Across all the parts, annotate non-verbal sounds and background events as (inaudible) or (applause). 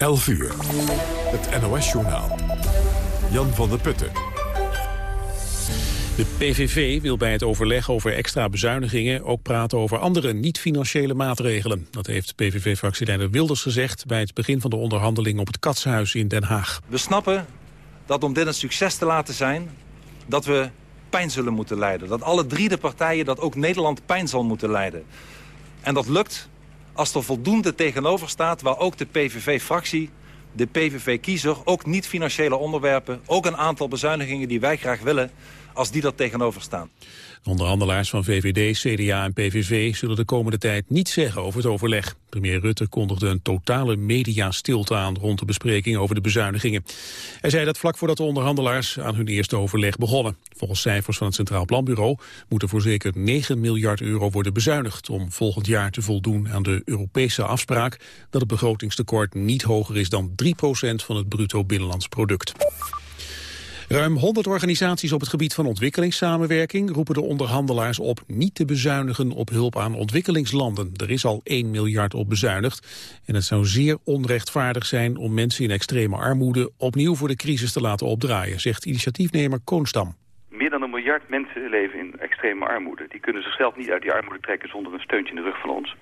11 uur. Het NOS-journaal. Jan van der Putten. De PVV wil bij het overleg over extra bezuinigingen ook praten over andere niet-financiële maatregelen. Dat heeft PVV-fractieleider Wilders gezegd bij het begin van de onderhandeling op het Katshuis in Den Haag. We snappen dat om dit een succes te laten zijn, dat we pijn zullen moeten lijden. Dat alle drie de partijen, dat ook Nederland pijn zal moeten lijden. En dat lukt als er voldoende tegenover staat waar ook de PVV-fractie de PVV-kiezer, ook niet-financiële onderwerpen... ook een aantal bezuinigingen die wij graag willen, als die dat tegenover staan. De onderhandelaars van VVD, CDA en PVV zullen de komende tijd niets zeggen over het overleg. Premier Rutte kondigde een totale mediastilte aan rond de bespreking over de bezuinigingen. Hij zei dat vlak voordat de onderhandelaars aan hun eerste overleg begonnen. Volgens cijfers van het Centraal Planbureau moet er voor zeker 9 miljard euro worden bezuinigd om volgend jaar te voldoen aan de Europese afspraak dat het begrotingstekort niet hoger is dan 3% van het bruto binnenlands product. Ruim 100 organisaties op het gebied van ontwikkelingssamenwerking roepen de onderhandelaars op niet te bezuinigen op hulp aan ontwikkelingslanden. Er is al 1 miljard op bezuinigd en het zou zeer onrechtvaardig zijn om mensen in extreme armoede opnieuw voor de crisis te laten opdraaien, zegt initiatiefnemer Koonstam. Meer dan een miljard mensen leven in extreme armoede. Die kunnen zichzelf niet uit die armoede trekken zonder een steuntje in de rug van ons.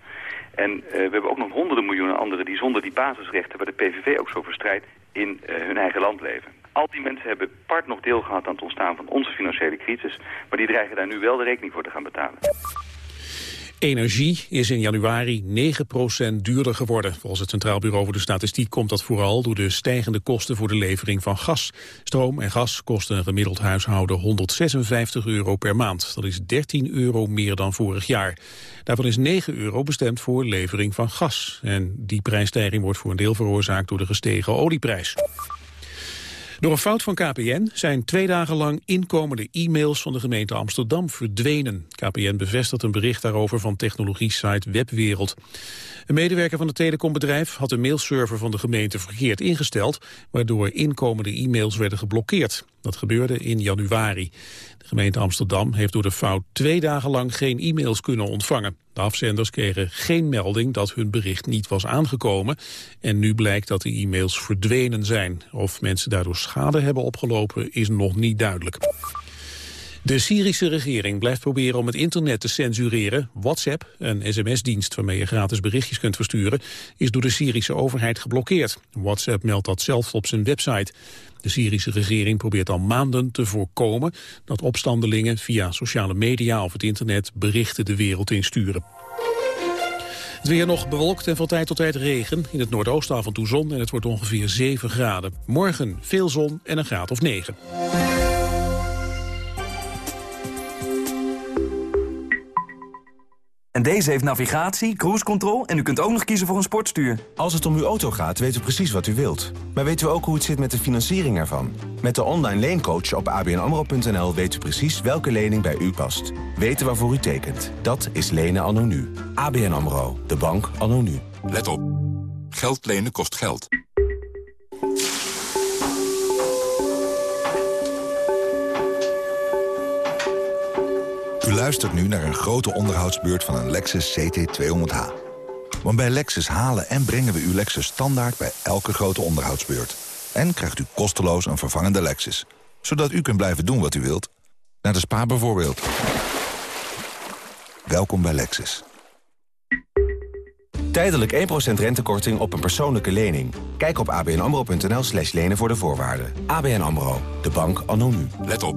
En uh, we hebben ook nog honderden miljoenen anderen die zonder die basisrechten... waar de PVV ook zo verstrijdt, in uh, hun eigen land leven. Al die mensen hebben part nog deel gehad aan het ontstaan van onze financiële crisis. Maar die dreigen daar nu wel de rekening voor te gaan betalen. Energie is in januari 9% duurder geworden. Volgens het Centraal Bureau voor de Statistiek komt dat vooral door de stijgende kosten voor de levering van gas. Stroom en gas kosten een gemiddeld huishouden 156 euro per maand. Dat is 13 euro meer dan vorig jaar. Daarvan is 9 euro bestemd voor levering van gas. En die prijsstijging wordt voor een deel veroorzaakt door de gestegen olieprijs. Door een fout van KPN zijn twee dagen lang inkomende e-mails van de gemeente Amsterdam verdwenen. KPN bevestigt een bericht daarover van technologie-site Webwereld. Een medewerker van het telecombedrijf had de mailserver van de gemeente verkeerd ingesteld, waardoor inkomende e-mails werden geblokkeerd. Dat gebeurde in januari. De gemeente Amsterdam heeft door de fout twee dagen lang geen e-mails kunnen ontvangen. De afzenders kregen geen melding dat hun bericht niet was aangekomen. En nu blijkt dat de e-mails verdwenen zijn. Of mensen daardoor schade hebben opgelopen is nog niet duidelijk. De Syrische regering blijft proberen om het internet te censureren. WhatsApp, een sms-dienst waarmee je gratis berichtjes kunt versturen, is door de Syrische overheid geblokkeerd. WhatsApp meldt dat zelf op zijn website. De Syrische regering probeert al maanden te voorkomen dat opstandelingen via sociale media of het internet berichten de wereld insturen. Het weer nog bewolkt en van tijd tot tijd regen. In het noordoosten af en toe zon en het wordt ongeveer 7 graden. Morgen veel zon en een graad of 9. En deze heeft navigatie, cruise control en u kunt ook nog kiezen voor een sportstuur. Als het om uw auto gaat, weten we precies wat u wilt. Maar weten we ook hoe het zit met de financiering ervan? Met de online leencoach op abnamro.nl weet u precies welke lening bij u past. Weten waarvoor u tekent. Dat is lenen anno nu. ABN AMRO, de bank anno nu. Let op. Geld lenen kost geld. U luistert nu naar een grote onderhoudsbeurt van een Lexus CT200H. Want bij Lexus halen en brengen we uw Lexus standaard bij elke grote onderhoudsbeurt. En krijgt u kosteloos een vervangende Lexus. Zodat u kunt blijven doen wat u wilt. Naar de spa bijvoorbeeld. Welkom bij Lexus. Tijdelijk 1% rentekorting op een persoonlijke lening. Kijk op abnamro.nl slash lenen voor de voorwaarden. ABN AMRO, de bank anno nu. Let op.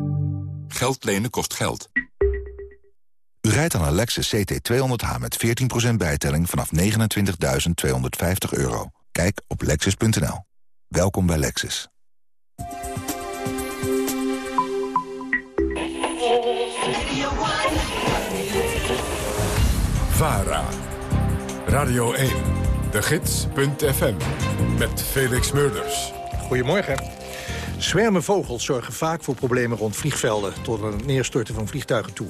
Geld lenen kost geld. U rijdt aan een Lexus CT200H met 14% bijtelling vanaf 29.250 euro. Kijk op Lexus.nl. Welkom bij Lexus. VARA. Radio 1. De Gids.fm. Met Felix Murders. Goedemorgen. Zwermen vogels zorgen vaak voor problemen rond vliegvelden... tot een neerstorten van vliegtuigen toe.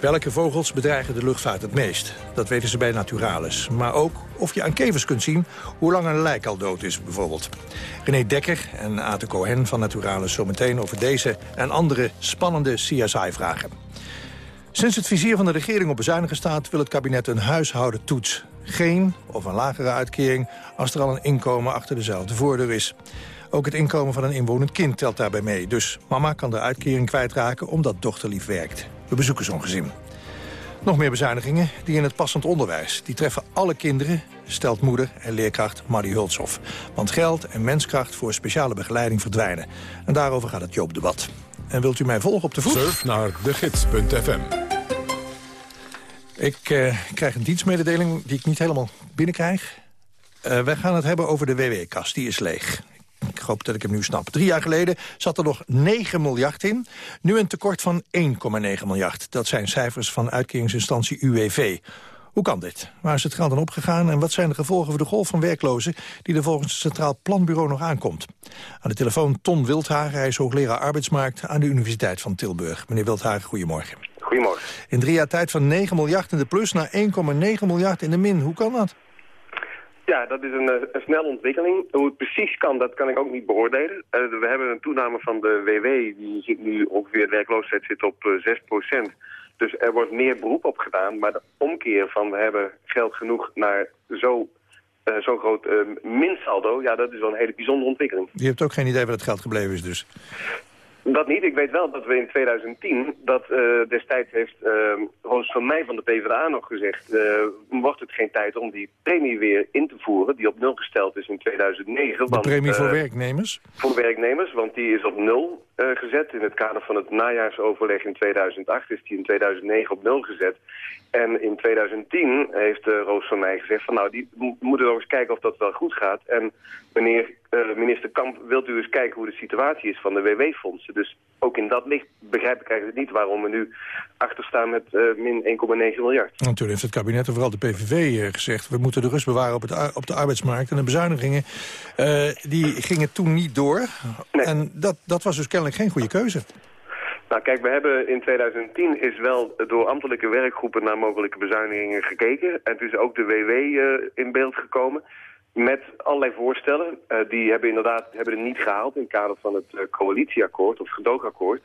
Welke vogels bedreigen de luchtvaart het meest? Dat weten ze bij Naturalis. Maar ook of je aan kevers kunt zien hoe lang een lijk al dood is, bijvoorbeeld. René Dekker en Ate Cohen van Naturalis zometeen over deze en andere spannende CSI-vragen. Sinds het vizier van de regering op bezuinigen staat... wil het kabinet een huishoudentoets Geen of een lagere uitkering als er al een inkomen achter dezelfde voordeur is. Ook het inkomen van een inwonend kind telt daarbij mee. Dus mama kan de uitkering kwijtraken omdat dochterlief werkt. We bezoeken zo'n gezin. Nog meer bezuinigingen die in het passend onderwijs. Die treffen alle kinderen, stelt moeder en leerkracht Marie Hulshoff. Want geld en menskracht voor speciale begeleiding verdwijnen. En daarover gaat het Joop-debat. En wilt u mij volgen op de voet? Surf naar degids.fm. Ik eh, krijg een dienstmededeling die ik niet helemaal binnenkrijg. Uh, wij gaan het hebben over de WW-kast, die is leeg. Ik hoop dat ik hem nu snap. Drie jaar geleden zat er nog 9 miljard in. Nu een tekort van 1,9 miljard. Dat zijn cijfers van uitkeringsinstantie UWV. Hoe kan dit? Waar is het geld dan opgegaan en wat zijn de gevolgen voor de golf van werklozen die er volgens het Centraal Planbureau nog aankomt? Aan de telefoon Ton Wildhagen, hij is hoogleraar arbeidsmarkt aan de Universiteit van Tilburg. Meneer Wildhagen, goedemorgen. Goedemorgen. In drie jaar tijd van 9 miljard in de plus naar 1,9 miljard in de min. Hoe kan dat? Ja, dat is een, eh, een snelle ontwikkeling. Hoe het precies kan, dat kan ik ook niet beoordelen. Uh, we hebben een toename van de WW, die zit nu ongeveer, werkloosheid zit op uh, 6%. Dus er wordt meer beroep op gedaan, maar de omkeer van we hebben geld genoeg naar zo, uh, zo'n groot minsaldo, ja, dat is wel een hele bijzondere ontwikkeling. Je hebt ook geen idee waar het geld gebleven is dus? Dat niet. Ik weet wel dat we in 2010, dat uh, destijds heeft uh, Roos van Mij van de PvdA nog gezegd... Uh, wordt het geen tijd om die premie weer in te voeren, die op nul gesteld is in 2009. De want, premie voor werknemers? Voor werknemers, want die is op nul gezet. In het kader van het najaarsoverleg in 2008 is die in 2009 op nul gezet. En in 2010 heeft Roos van Mij gezegd van nou, die moeten nog eens kijken of dat wel goed gaat. En meneer minister Kamp, wilt u eens kijken hoe de situatie is van de WW-fondsen? Dus ook in dat licht begrijp ik eigenlijk niet waarom we nu achterstaan met uh, min 1,9 miljard. En toen heeft het kabinet en vooral de PVV uh, gezegd... we moeten de rust bewaren op, het, op de arbeidsmarkt. En de bezuinigingen die gingen toen niet door. Nee. En dat, dat was dus kennelijk geen goede keuze. Nou kijk, we hebben in 2010 is wel door ambtelijke werkgroepen naar mogelijke bezuinigingen gekeken. En toen is ook de WW in beeld gekomen met allerlei voorstellen. Uh, die hebben inderdaad hebben het niet gehaald in het kader van het uh, coalitieakkoord of gedoogakkoord.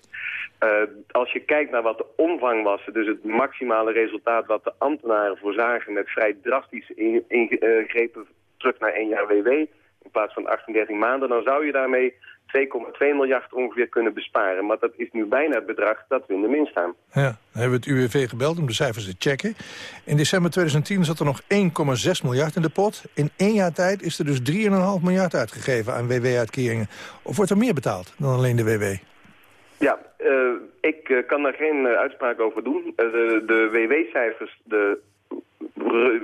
Uh, als je kijkt naar wat de omvang was, dus het maximale resultaat wat de ambtenaren voorzagen met vrij drastische ingrepen terug naar één jaar WW in plaats van 38 maanden, dan zou je daarmee 2,2 miljard ongeveer kunnen besparen. Maar dat is nu bijna het bedrag dat we in de min staan. Ja, dan hebben we het UWV gebeld om de cijfers te checken. In december 2010 zat er nog 1,6 miljard in de pot. In één jaar tijd is er dus 3,5 miljard uitgegeven aan WW-uitkeringen. Of wordt er meer betaald dan alleen de WW? Ja, uh, ik uh, kan daar geen uh, uitspraak over doen. de de WW-cijfers, de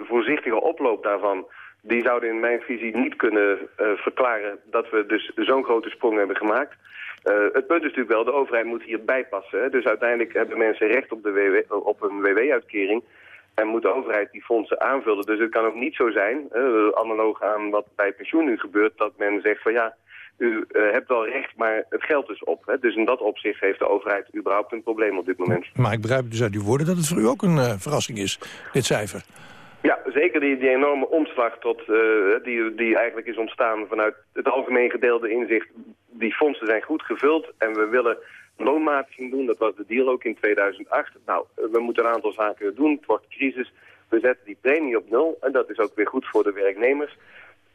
voorzichtige oploop daarvan die zouden in mijn visie niet kunnen uh, verklaren dat we dus zo'n grote sprong hebben gemaakt. Uh, het punt is natuurlijk wel, de overheid moet hier bijpassen. Hè? Dus uiteindelijk hebben mensen recht op, de WW, op een WW-uitkering. En moet de overheid die fondsen aanvullen. Dus het kan ook niet zo zijn, uh, analoog aan wat bij pensioen nu gebeurt... dat men zegt van ja, u hebt wel recht, maar het geld is op. Hè? Dus in dat opzicht heeft de overheid überhaupt een probleem op dit moment. Maar ik begrijp dus uit uw woorden dat het voor u ook een verrassing is, dit cijfer. Ja, zeker die, die enorme omslag tot, uh, die, die eigenlijk is ontstaan vanuit het algemeen gedeelde inzicht. Die fondsen zijn goed gevuld en we willen loonmatiging doen. Dat was de deal ook in 2008. Nou, we moeten een aantal zaken doen. Het wordt crisis. We zetten die premie op nul en dat is ook weer goed voor de werknemers.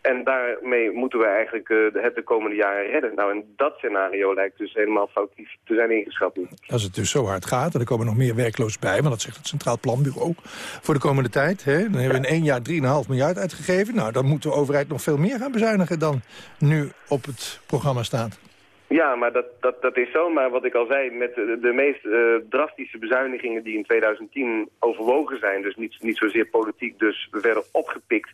En daarmee moeten we eigenlijk uh, het de komende jaren redden. Nou, en dat scenario lijkt dus helemaal foutief te zijn ingeschat. Als het dus zo hard gaat, en er komen nog meer werkloos bij... want dat zegt het Centraal Planbureau voor de komende tijd... Hè, dan hebben we in één jaar 3,5 miljard uitgegeven. Nou, dan moet de overheid nog veel meer gaan bezuinigen... dan nu op het programma staat. Ja, maar dat, dat, dat is zo. Maar wat ik al zei, met de, de meest uh, drastische bezuinigingen die in 2010 overwogen zijn... dus niet, niet zozeer politiek, dus verder opgepikt...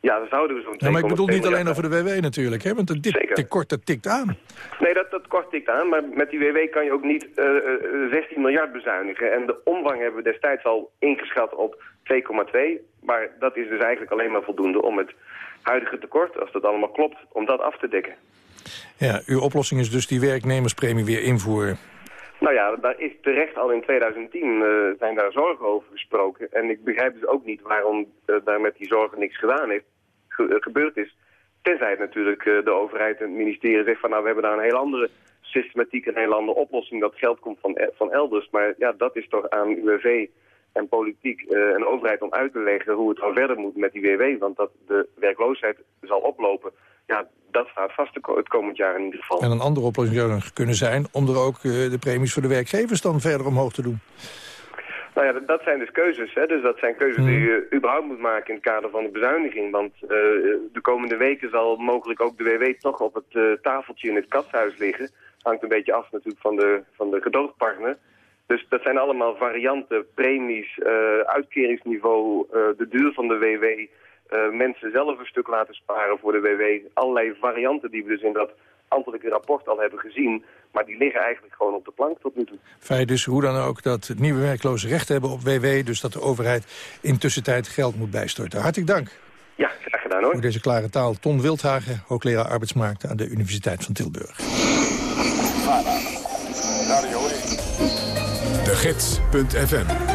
Ja, dan zouden we zo'n ja, Maar ik bedoel niet alleen over de WW natuurlijk, hè? want dit tekort dat tikt aan. Nee, dat, dat kort tikt aan, maar met die WW kan je ook niet uh, uh, 16 miljard bezuinigen. En de omvang hebben we destijds al ingeschat op 2,2. Maar dat is dus eigenlijk alleen maar voldoende om het huidige tekort, als dat allemaal klopt, om dat af te dekken. Ja, uw oplossing is dus die werknemerspremie weer invoeren. Nou ja, daar is terecht al in 2010 uh, zijn daar zorgen over gesproken. En ik begrijp dus ook niet waarom uh, daar met die zorgen niks gedaan heeft, ge uh, gebeurd is. Tenzij natuurlijk de overheid en het ministerie zegt van nou we hebben daar een heel andere systematiek, een heel andere oplossing. Dat geld komt van, van elders. Maar ja, dat is toch aan UWV en politiek en overheid om uit te leggen hoe het dan verder moet met die WW. Want dat de werkloosheid zal oplopen, ja, dat staat vast het komend jaar in ieder geval. En een andere oplossing zou dan kunnen zijn om er ook de premies voor de werkgevers dan verder omhoog te doen. Nou ja, dat zijn dus keuzes. Hè? Dus dat zijn keuzes die je überhaupt moet maken in het kader van de bezuiniging. Want uh, de komende weken zal mogelijk ook de WW toch op het uh, tafeltje in het kasthuis liggen. Hangt een beetje af natuurlijk van de, van de gedoogpartner. Dus dat zijn allemaal varianten, premies, uh, uitkeringsniveau, de duur van de WW... mensen zelf een stuk laten sparen voor de WW. Allerlei varianten die we dus in dat ambtelijke rapport al hebben gezien. Maar die liggen eigenlijk gewoon op de plank tot nu toe. Feit dus hoe dan ook dat nieuwe werklozen recht hebben op WW... dus dat de overheid in tussentijd geld moet bijstorten. Hartelijk dank. Ja, graag gedaan hoor. Voor deze klare taal. Ton Wildhagen, hoogleraar arbeidsmarkt aan de Universiteit van Tilburg. De Gids.fm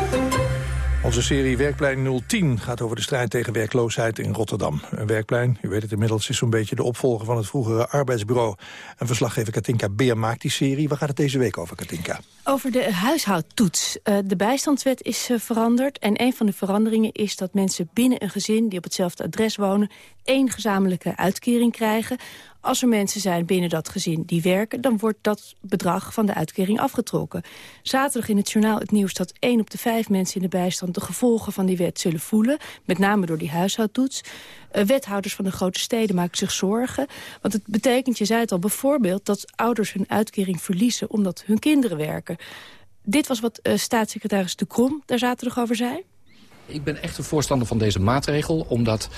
onze serie Werkplein 010 gaat over de strijd tegen werkloosheid in Rotterdam. Een werkplein, u weet het inmiddels, is zo'n beetje de opvolger van het vroegere arbeidsbureau. En verslaggever Katinka Beer maakt die serie. Waar gaat het deze week over, Katinka? Over de huishoudtoets. Uh, de bijstandswet is uh, veranderd. En een van de veranderingen is dat mensen binnen een gezin... die op hetzelfde adres wonen, één gezamenlijke uitkering krijgen. Als er mensen zijn binnen dat gezin die werken... dan wordt dat bedrag van de uitkering afgetrokken. Zaterdag in het journaal het nieuws dat 1 op de 5 mensen in de bijstand... de gevolgen van die wet zullen voelen, met name door die huishoudtoets. Uh, wethouders van de grote steden maken zich zorgen. Want het betekent, je zei het al, bijvoorbeeld... dat ouders hun uitkering verliezen omdat hun kinderen werken. Dit was wat uh, staatssecretaris De Krom daar zaterdag over zei. Ik ben echt een voorstander van deze maatregel, omdat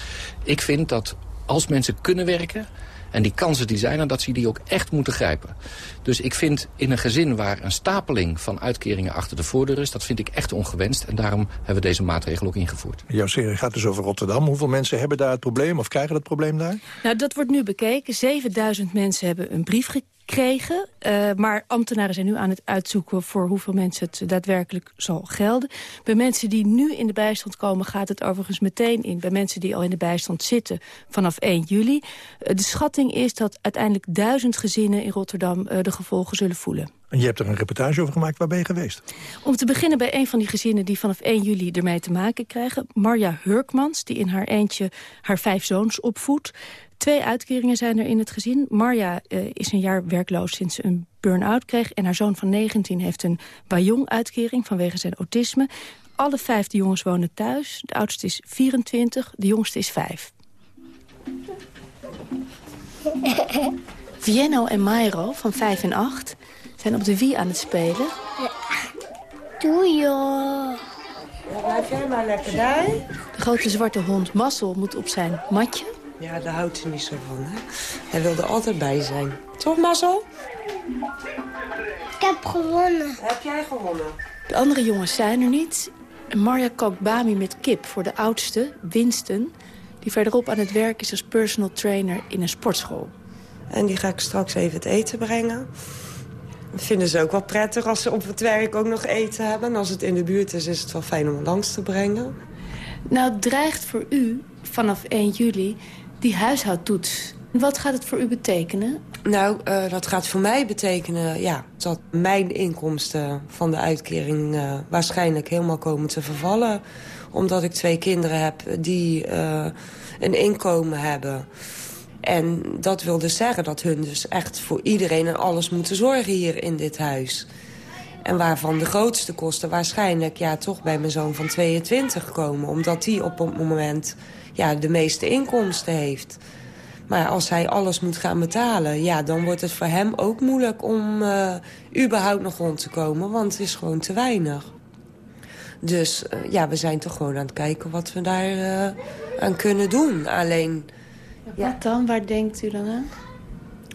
ik vind dat als mensen kunnen werken en die kansen die zijn er, dat ze die ook echt moeten grijpen. Dus ik vind in een gezin waar een stapeling van uitkeringen achter de voordeur is... dat vind ik echt ongewenst. En daarom hebben we deze maatregel ook ingevoerd. Jouw serie gaat dus over Rotterdam. Hoeveel mensen hebben daar het probleem of krijgen dat probleem daar? Nou, dat wordt nu bekeken. 7000 mensen hebben een brief gekregen kregen. Uh, maar ambtenaren zijn nu aan het uitzoeken voor hoeveel mensen het daadwerkelijk zal gelden. Bij mensen die nu in de bijstand komen gaat het overigens meteen in. Bij mensen die al in de bijstand zitten vanaf 1 juli. Uh, de schatting is dat uiteindelijk duizend gezinnen in Rotterdam uh, de gevolgen zullen voelen. En je hebt er een reportage over gemaakt. Waar ben je geweest? Om te beginnen bij een van die gezinnen die vanaf 1 juli ermee te maken krijgen. Marja Hurkmans, die in haar eentje haar vijf zoons opvoedt. Twee uitkeringen zijn er in het gezin. Marja uh, is een jaar werkloos sinds ze een burn-out kreeg. En haar zoon van 19 heeft een Bayong-uitkering vanwege zijn autisme. Alle vijf de jongens wonen thuis. De oudste is 24, de jongste is 5. Vienno en Mairo van 5 en 8 zijn op de Wii aan het spelen. Ja. Doe joh. blijf jij maar lekker bij. De grote zwarte hond Massel moet op zijn matje. Ja, daar houdt ze niet zo van, hè? Hij wil er altijd bij zijn. Toch, Marcel? Ik heb gewonnen. Heb jij gewonnen? De andere jongens zijn er niet. Marja kookt bami met kip voor de oudste, Winston... die verderop aan het werk is als personal trainer in een sportschool. En die ga ik straks even het eten brengen. Dat vinden ze ook wel prettig als ze op het werk ook nog eten hebben. En als het in de buurt is, is het wel fijn om langs te brengen. Nou, het dreigt voor u vanaf 1 juli die huishoudtoets. Wat gaat het voor u betekenen? Nou, uh, dat gaat voor mij betekenen ja, dat mijn inkomsten van de uitkering uh, waarschijnlijk helemaal komen te vervallen. Omdat ik twee kinderen heb die uh, een inkomen hebben. En dat wil dus zeggen dat hun dus echt voor iedereen en alles moeten zorgen hier in dit huis. En waarvan de grootste kosten waarschijnlijk ja, toch bij mijn zoon van 22 komen. Omdat die op het moment ja, de meeste inkomsten heeft. Maar als hij alles moet gaan betalen, ja, dan wordt het voor hem ook moeilijk om uh, überhaupt nog rond te komen. Want het is gewoon te weinig. Dus uh, ja, we zijn toch gewoon aan het kijken wat we daar uh, aan kunnen doen. Alleen... Ja. Wat dan? Waar denkt u dan aan?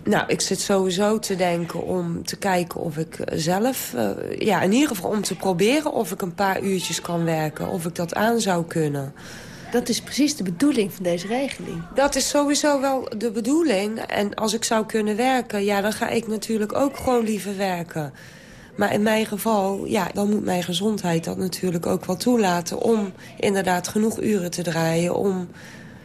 Nou, ik zit sowieso te denken om te kijken of ik zelf... Uh, ja, in ieder geval om te proberen of ik een paar uurtjes kan werken. Of ik dat aan zou kunnen. Dat is precies de bedoeling van deze regeling. Dat is sowieso wel de bedoeling. En als ik zou kunnen werken, ja, dan ga ik natuurlijk ook gewoon liever werken. Maar in mijn geval, ja, dan moet mijn gezondheid dat natuurlijk ook wel toelaten... om inderdaad genoeg uren te draaien om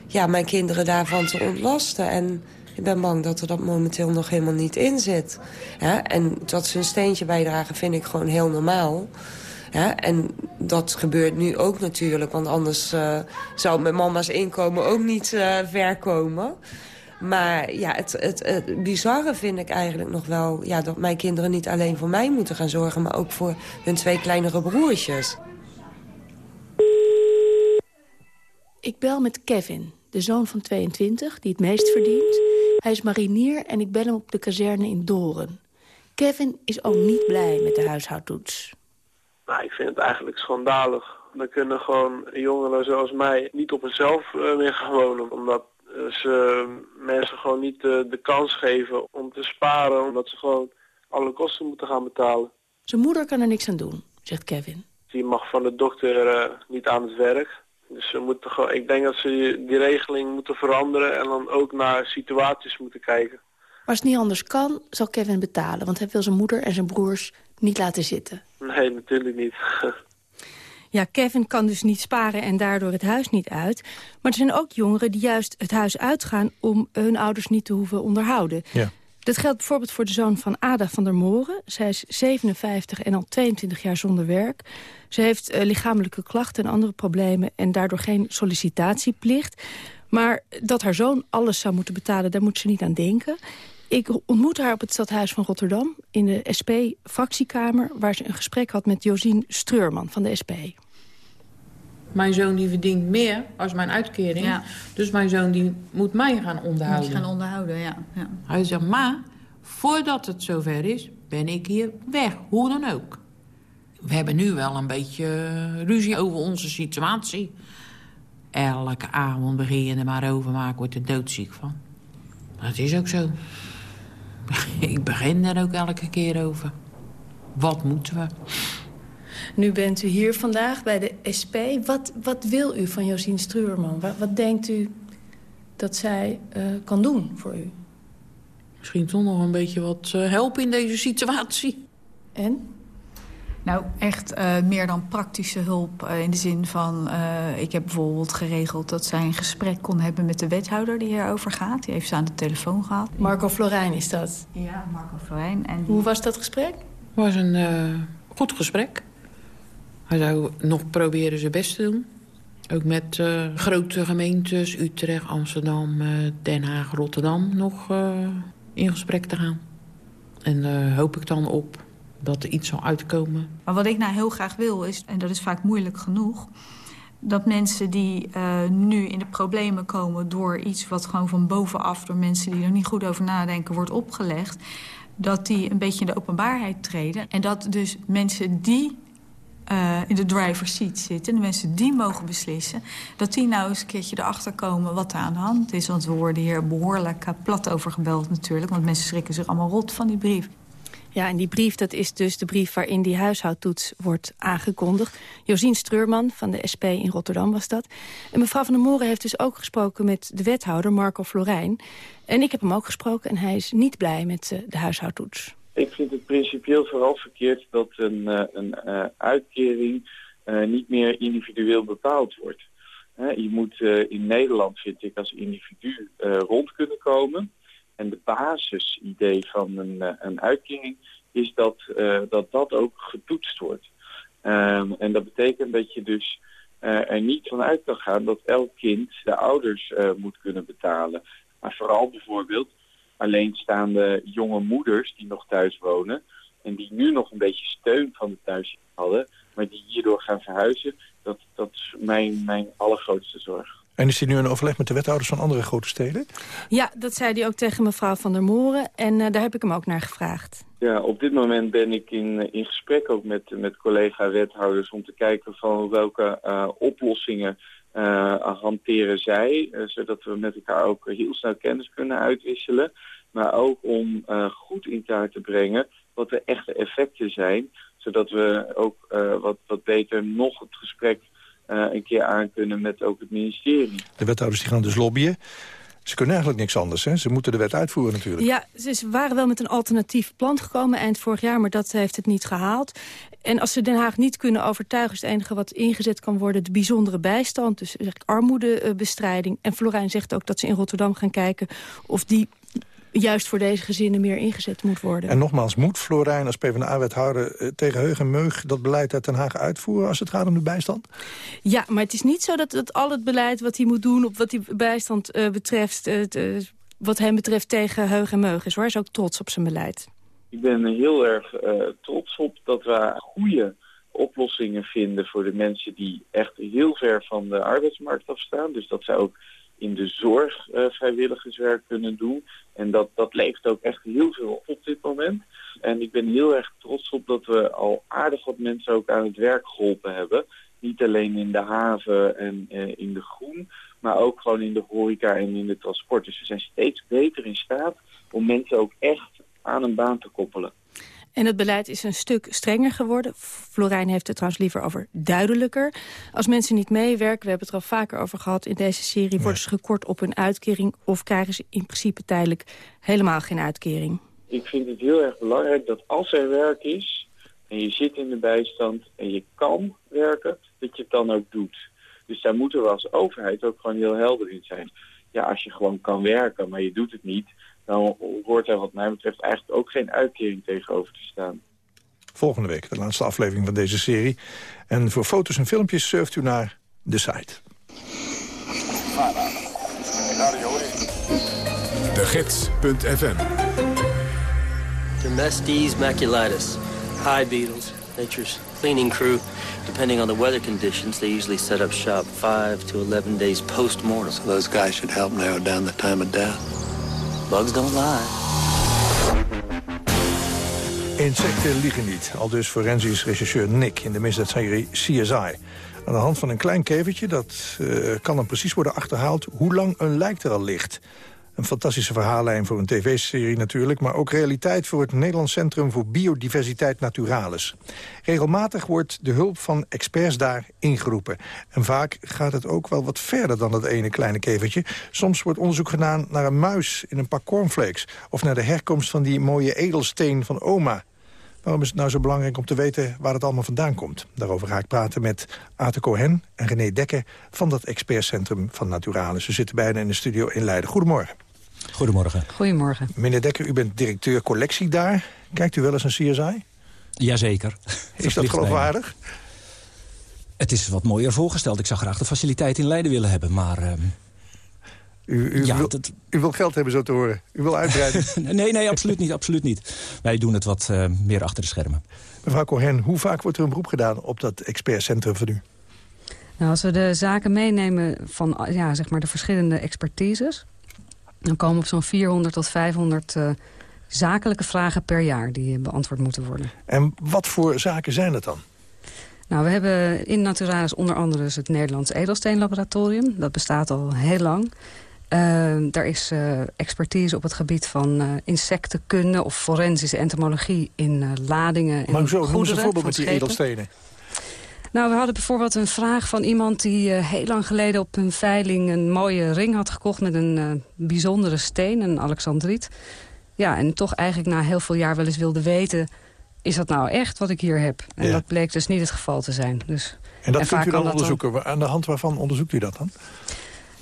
ja, mijn kinderen daarvan te ontlasten. En ik ben bang dat er dat momenteel nog helemaal niet in zit. En dat ze een steentje bijdragen vind ik gewoon heel normaal. En dat gebeurt nu ook natuurlijk, want anders uh, zou mijn mama's inkomen ook niet uh, ver komen. Maar ja, het, het, het, bizarre vind ik eigenlijk nog wel... Ja, dat mijn kinderen niet alleen voor mij moeten gaan zorgen... maar ook voor hun twee kleinere broertjes. Ik bel met Kevin, de zoon van 22, die het meest verdient. Hij is marinier en ik bel hem op de kazerne in Doren. Kevin is ook niet blij met de huishoudtoets. Nou, ik vind het eigenlijk schandalig. Dan kunnen gewoon jongeren zoals mij niet op zichzelf uh, meer gaan wonen. Omdat ze mensen gewoon niet de, de kans geven om te sparen. Omdat ze gewoon alle kosten moeten gaan betalen. Zijn moeder kan er niks aan doen, zegt Kevin. Die mag van de dokter niet aan het werk. Dus ze moeten gewoon, ik denk dat ze die, regeling moeten veranderen en dan ook naar situaties moeten kijken. Maar als het niet anders kan, zal Kevin betalen. Want hij wil zijn moeder en zijn broers niet laten zitten. Nee, natuurlijk niet. (laughs) Ja, Kevin kan dus niet sparen en daardoor het huis niet uit. Maar er zijn ook jongeren die juist het huis uitgaan... om hun ouders niet te hoeven onderhouden. Ja. Dat geldt bijvoorbeeld voor de zoon van Ada van der Moren. Zij is 57 en al 22 jaar zonder werk. Ze heeft uh, lichamelijke klachten en andere problemen... en daardoor geen sollicitatieplicht. Maar dat haar zoon alles zou moeten betalen, daar moet ze niet aan denken. Ik ontmoette haar op het stadhuis van Rotterdam... in de SP-fractiekamer... waar ze een gesprek had met Josien Streurman van de SP. Mijn zoon die verdient meer als mijn uitkering. Ja. Dus mijn zoon die moet mij gaan onderhouden. Moet gaan onderhouden, ja. ja. Hij zegt, maar voordat het zover is, ben ik hier weg. Hoe dan ook. We hebben nu wel een beetje ruzie over onze situatie. Elke avond begin je er maar over maken, word er doodziek van. Dat is ook zo. (laughs) Ik begin er ook elke keer over. Wat moeten we? Nu bent u hier vandaag bij de SP. Wat, wat wil u van Josien Struurman? Wat, wat denkt u dat zij uh, kan doen voor u? Misschien toch nog een beetje wat uh, helpen in deze situatie. En? Nou, echt uh, meer dan praktische hulp uh, in de zin van... Uh, ik heb bijvoorbeeld geregeld dat zij een gesprek kon hebben met de wethouder die hierover gaat. Die heeft ze aan de telefoon gehad. Marco Florijn is dat? Ja, Marco Florijn. En die... Hoe was dat gesprek? Het was een goed gesprek. Hij zou nog proberen zijn best te doen. Ook met grote gemeentes, Utrecht, Amsterdam, Den Haag, Rotterdam... nog in gesprek te gaan. En hoop ik dan op dat er iets zal uitkomen. Maar wat ik nou heel graag wil is, en dat is vaak moeilijk genoeg... dat mensen die uh, nu in de problemen komen door iets wat gewoon van bovenaf... door mensen die er niet goed over nadenken wordt opgelegd... dat die een beetje in de openbaarheid treden. En dat dus mensen die uh, in de driver's seat zitten... de mensen die mogen beslissen... dat die nou eens een keertje erachter komen wat er aan de hand is. Want we worden hier behoorlijk uh, plat over gebeld natuurlijk... want mensen schrikken zich allemaal rot van die brief. Ja, en die brief, dat is dus de brief waarin die huishoudtoets wordt aangekondigd. Josien Streurman van de SP in Rotterdam was dat. En mevrouw van der Moren heeft dus ook gesproken met de wethouder Marco Florijn. En ik heb hem ook gesproken en hij is niet blij met uh, de huishoudtoets. Ik vind het principieel vooral verkeerd dat een, uh, een uh, uitkering niet meer individueel bepaald wordt. je moet in Nederland, vind ik, als individu rond kunnen komen... En de basisidee van een, een uitkering is dat, uh, dat dat ook getoetst wordt. Um, en dat betekent dat je dus uh, er niet van uit kan gaan dat elk kind de ouders moet kunnen betalen. Maar vooral bijvoorbeeld alleenstaande jonge moeders die nog thuis wonen... en die nu nog een beetje steun van de thuis hadden... maar die hierdoor gaan verhuizen, dat, dat is mijn, mijn allergrootste zorg. En is hij nu in overleg met de wethouders van andere grote steden? Ja, dat zei hij ook tegen mevrouw Van der Moren. En uh, daar heb ik hem ook naar gevraagd. Ja, op dit moment ben ik in, in gesprek ook met, met collega-wethouders... om te kijken van welke uh, oplossingen uh, hanteren zij. zodat we met elkaar ook heel snel kennis kunnen uitwisselen. Maar ook om goed in kaart te brengen wat de echte effecten zijn. Zodat we ook wat, wat beter nog het gesprek een keer aan kunnen met ook het ministerie. De wethouders die gaan dus lobbyen. Ze kunnen eigenlijk niks anders, hè? Ze moeten de wet uitvoeren natuurlijk. Ja, ze waren wel met een alternatief plan gekomen eind vorig jaar... maar dat heeft het niet gehaald. En als ze Den Haag niet kunnen overtuigen... is het enige wat ingezet kan worden de bijzondere bijstand. Dus armoedebestrijding. En Florijn zegt ook dat ze in Rotterdam gaan kijken... of die juist voor deze gezinnen meer ingezet moet worden. En nogmaals, moet Florijn als PvdA-wethouder eh, tegen heug en meug... dat beleid uit Den Haag uitvoeren als het gaat om de bijstand? Ja, maar het is niet zo dat, dat al het beleid wat hij moet doen... op wat die bijstand uh, betreft, uh, wat hem betreft tegen heug en meug is. Hoor. Hij is ook trots op zijn beleid. Ik ben heel erg trots op dat we goede oplossingen vinden voor de mensen die echt heel ver van de arbeidsmarkt afstaan. Dus dat zij ook in de zorg uh, vrijwilligerswerk kunnen doen. En dat, dat levert ook echt heel veel op op dit moment. En ik ben heel erg trots op dat we al aardig wat mensen ook aan het werk geholpen hebben. Niet alleen in de haven en uh, in de groen, maar ook gewoon in de horeca en in de transport. Dus we zijn steeds beter in staat om mensen ook echt aan een baan te koppelen. En het beleid is een stuk strenger geworden. Florijn heeft het trouwens liever over duidelijker. Als mensen niet meewerken, we hebben het er al vaker over gehad in deze serie... worden ze gekort op hun uitkering of krijgen ze in principe tijdelijk helemaal geen uitkering. Ik vind het heel erg belangrijk dat als er werk is en je zit in de bijstand en je kan werken, dat je het dan ook doet. Dus daar moeten we als overheid ook gewoon heel helder in zijn. Ja, als je gewoon kan werken, maar je doet het niet dan hoort er wat mij betreft eigenlijk ook geen uitkering tegenover te staan. Volgende week, de laatste aflevering van deze serie. En voor foto's en filmpjes surft u naar de site. De Gids.fm Dermestes maculatus, high beetles, nature's cleaning crew. Depending on the weather conditions, they usually set up shop 5 to 11 days post-mortem. So those guys should help narrow down the time of death. Bugs don't lie. Insecten liegen niet, al dus forensisch rechercheur Nick in de misdaadserie CSI. Aan de hand van een klein kevertje, dat uh, kan dan precies worden achterhaald... hoe lang een lijk er al ligt. Een fantastische verhaallijn voor een tv-serie natuurlijk... maar ook realiteit voor het Nederlands Centrum voor Biodiversiteit Naturalis. Regelmatig wordt de hulp van experts daar ingeroepen. En vaak gaat het ook wel wat verder dan dat ene kleine kevertje. Soms wordt onderzoek gedaan naar een muis in een pak cornflakes... of naar de herkomst van die mooie edelsteen van oma... Waarom is het nou zo belangrijk om te weten waar het allemaal vandaan komt? Daarover ga ik praten met Ate Cohen en René Dekker... van dat expertcentrum van Naturalis. Ze zitten bijna in de studio in Leiden. Goedemorgen. Goedemorgen. Goedemorgen. Meneer Dekker, u bent directeur collectie daar. Kijkt u wel eens een CSI? Jazeker. Is dat geloofwaardig? Het is wat mooier voorgesteld. Ik zou graag de faciliteit in Leiden willen hebben, maar... Uh... U, u, ja, wil, dat... u wil geld hebben, zo te horen. U wil uitbreiden. (laughs) nee, nee, absoluut niet, absoluut niet. Wij doen het wat uh, meer achter de schermen. Mevrouw Cohen, hoe vaak wordt er een beroep gedaan op dat expertcentrum van u? Nou, als we de zaken meenemen van ja, zeg maar de verschillende expertises... Dan komen we op zo'n 400 tot 500 uh, zakelijke vragen per jaar die beantwoord moeten worden. En wat voor zaken zijn het dan? Nou, we hebben in Naturalis onder andere dus het Nederlands Edelsteenlaboratorium. Dat bestaat al heel lang. Uh, er is uh, expertise op het gebied van uh, insectenkunde of forensische entomologie in ladingen en Maar zo, noem eens een voorbeeld met die edelstenen. Nou, we hadden bijvoorbeeld een vraag van iemand die uh, heel lang geleden op een veiling een mooie ring had gekocht met een uh, bijzondere steen, een alexandriet. Ja, en toch eigenlijk na heel veel jaar wel eens wilde weten, is dat nou echt wat ik hier heb? En ja. dat bleek dus niet het geval te zijn. Dus, en dat en kunt u dan onderzoeken? Dan... Aan de hand waarvan onderzoekt u dat dan?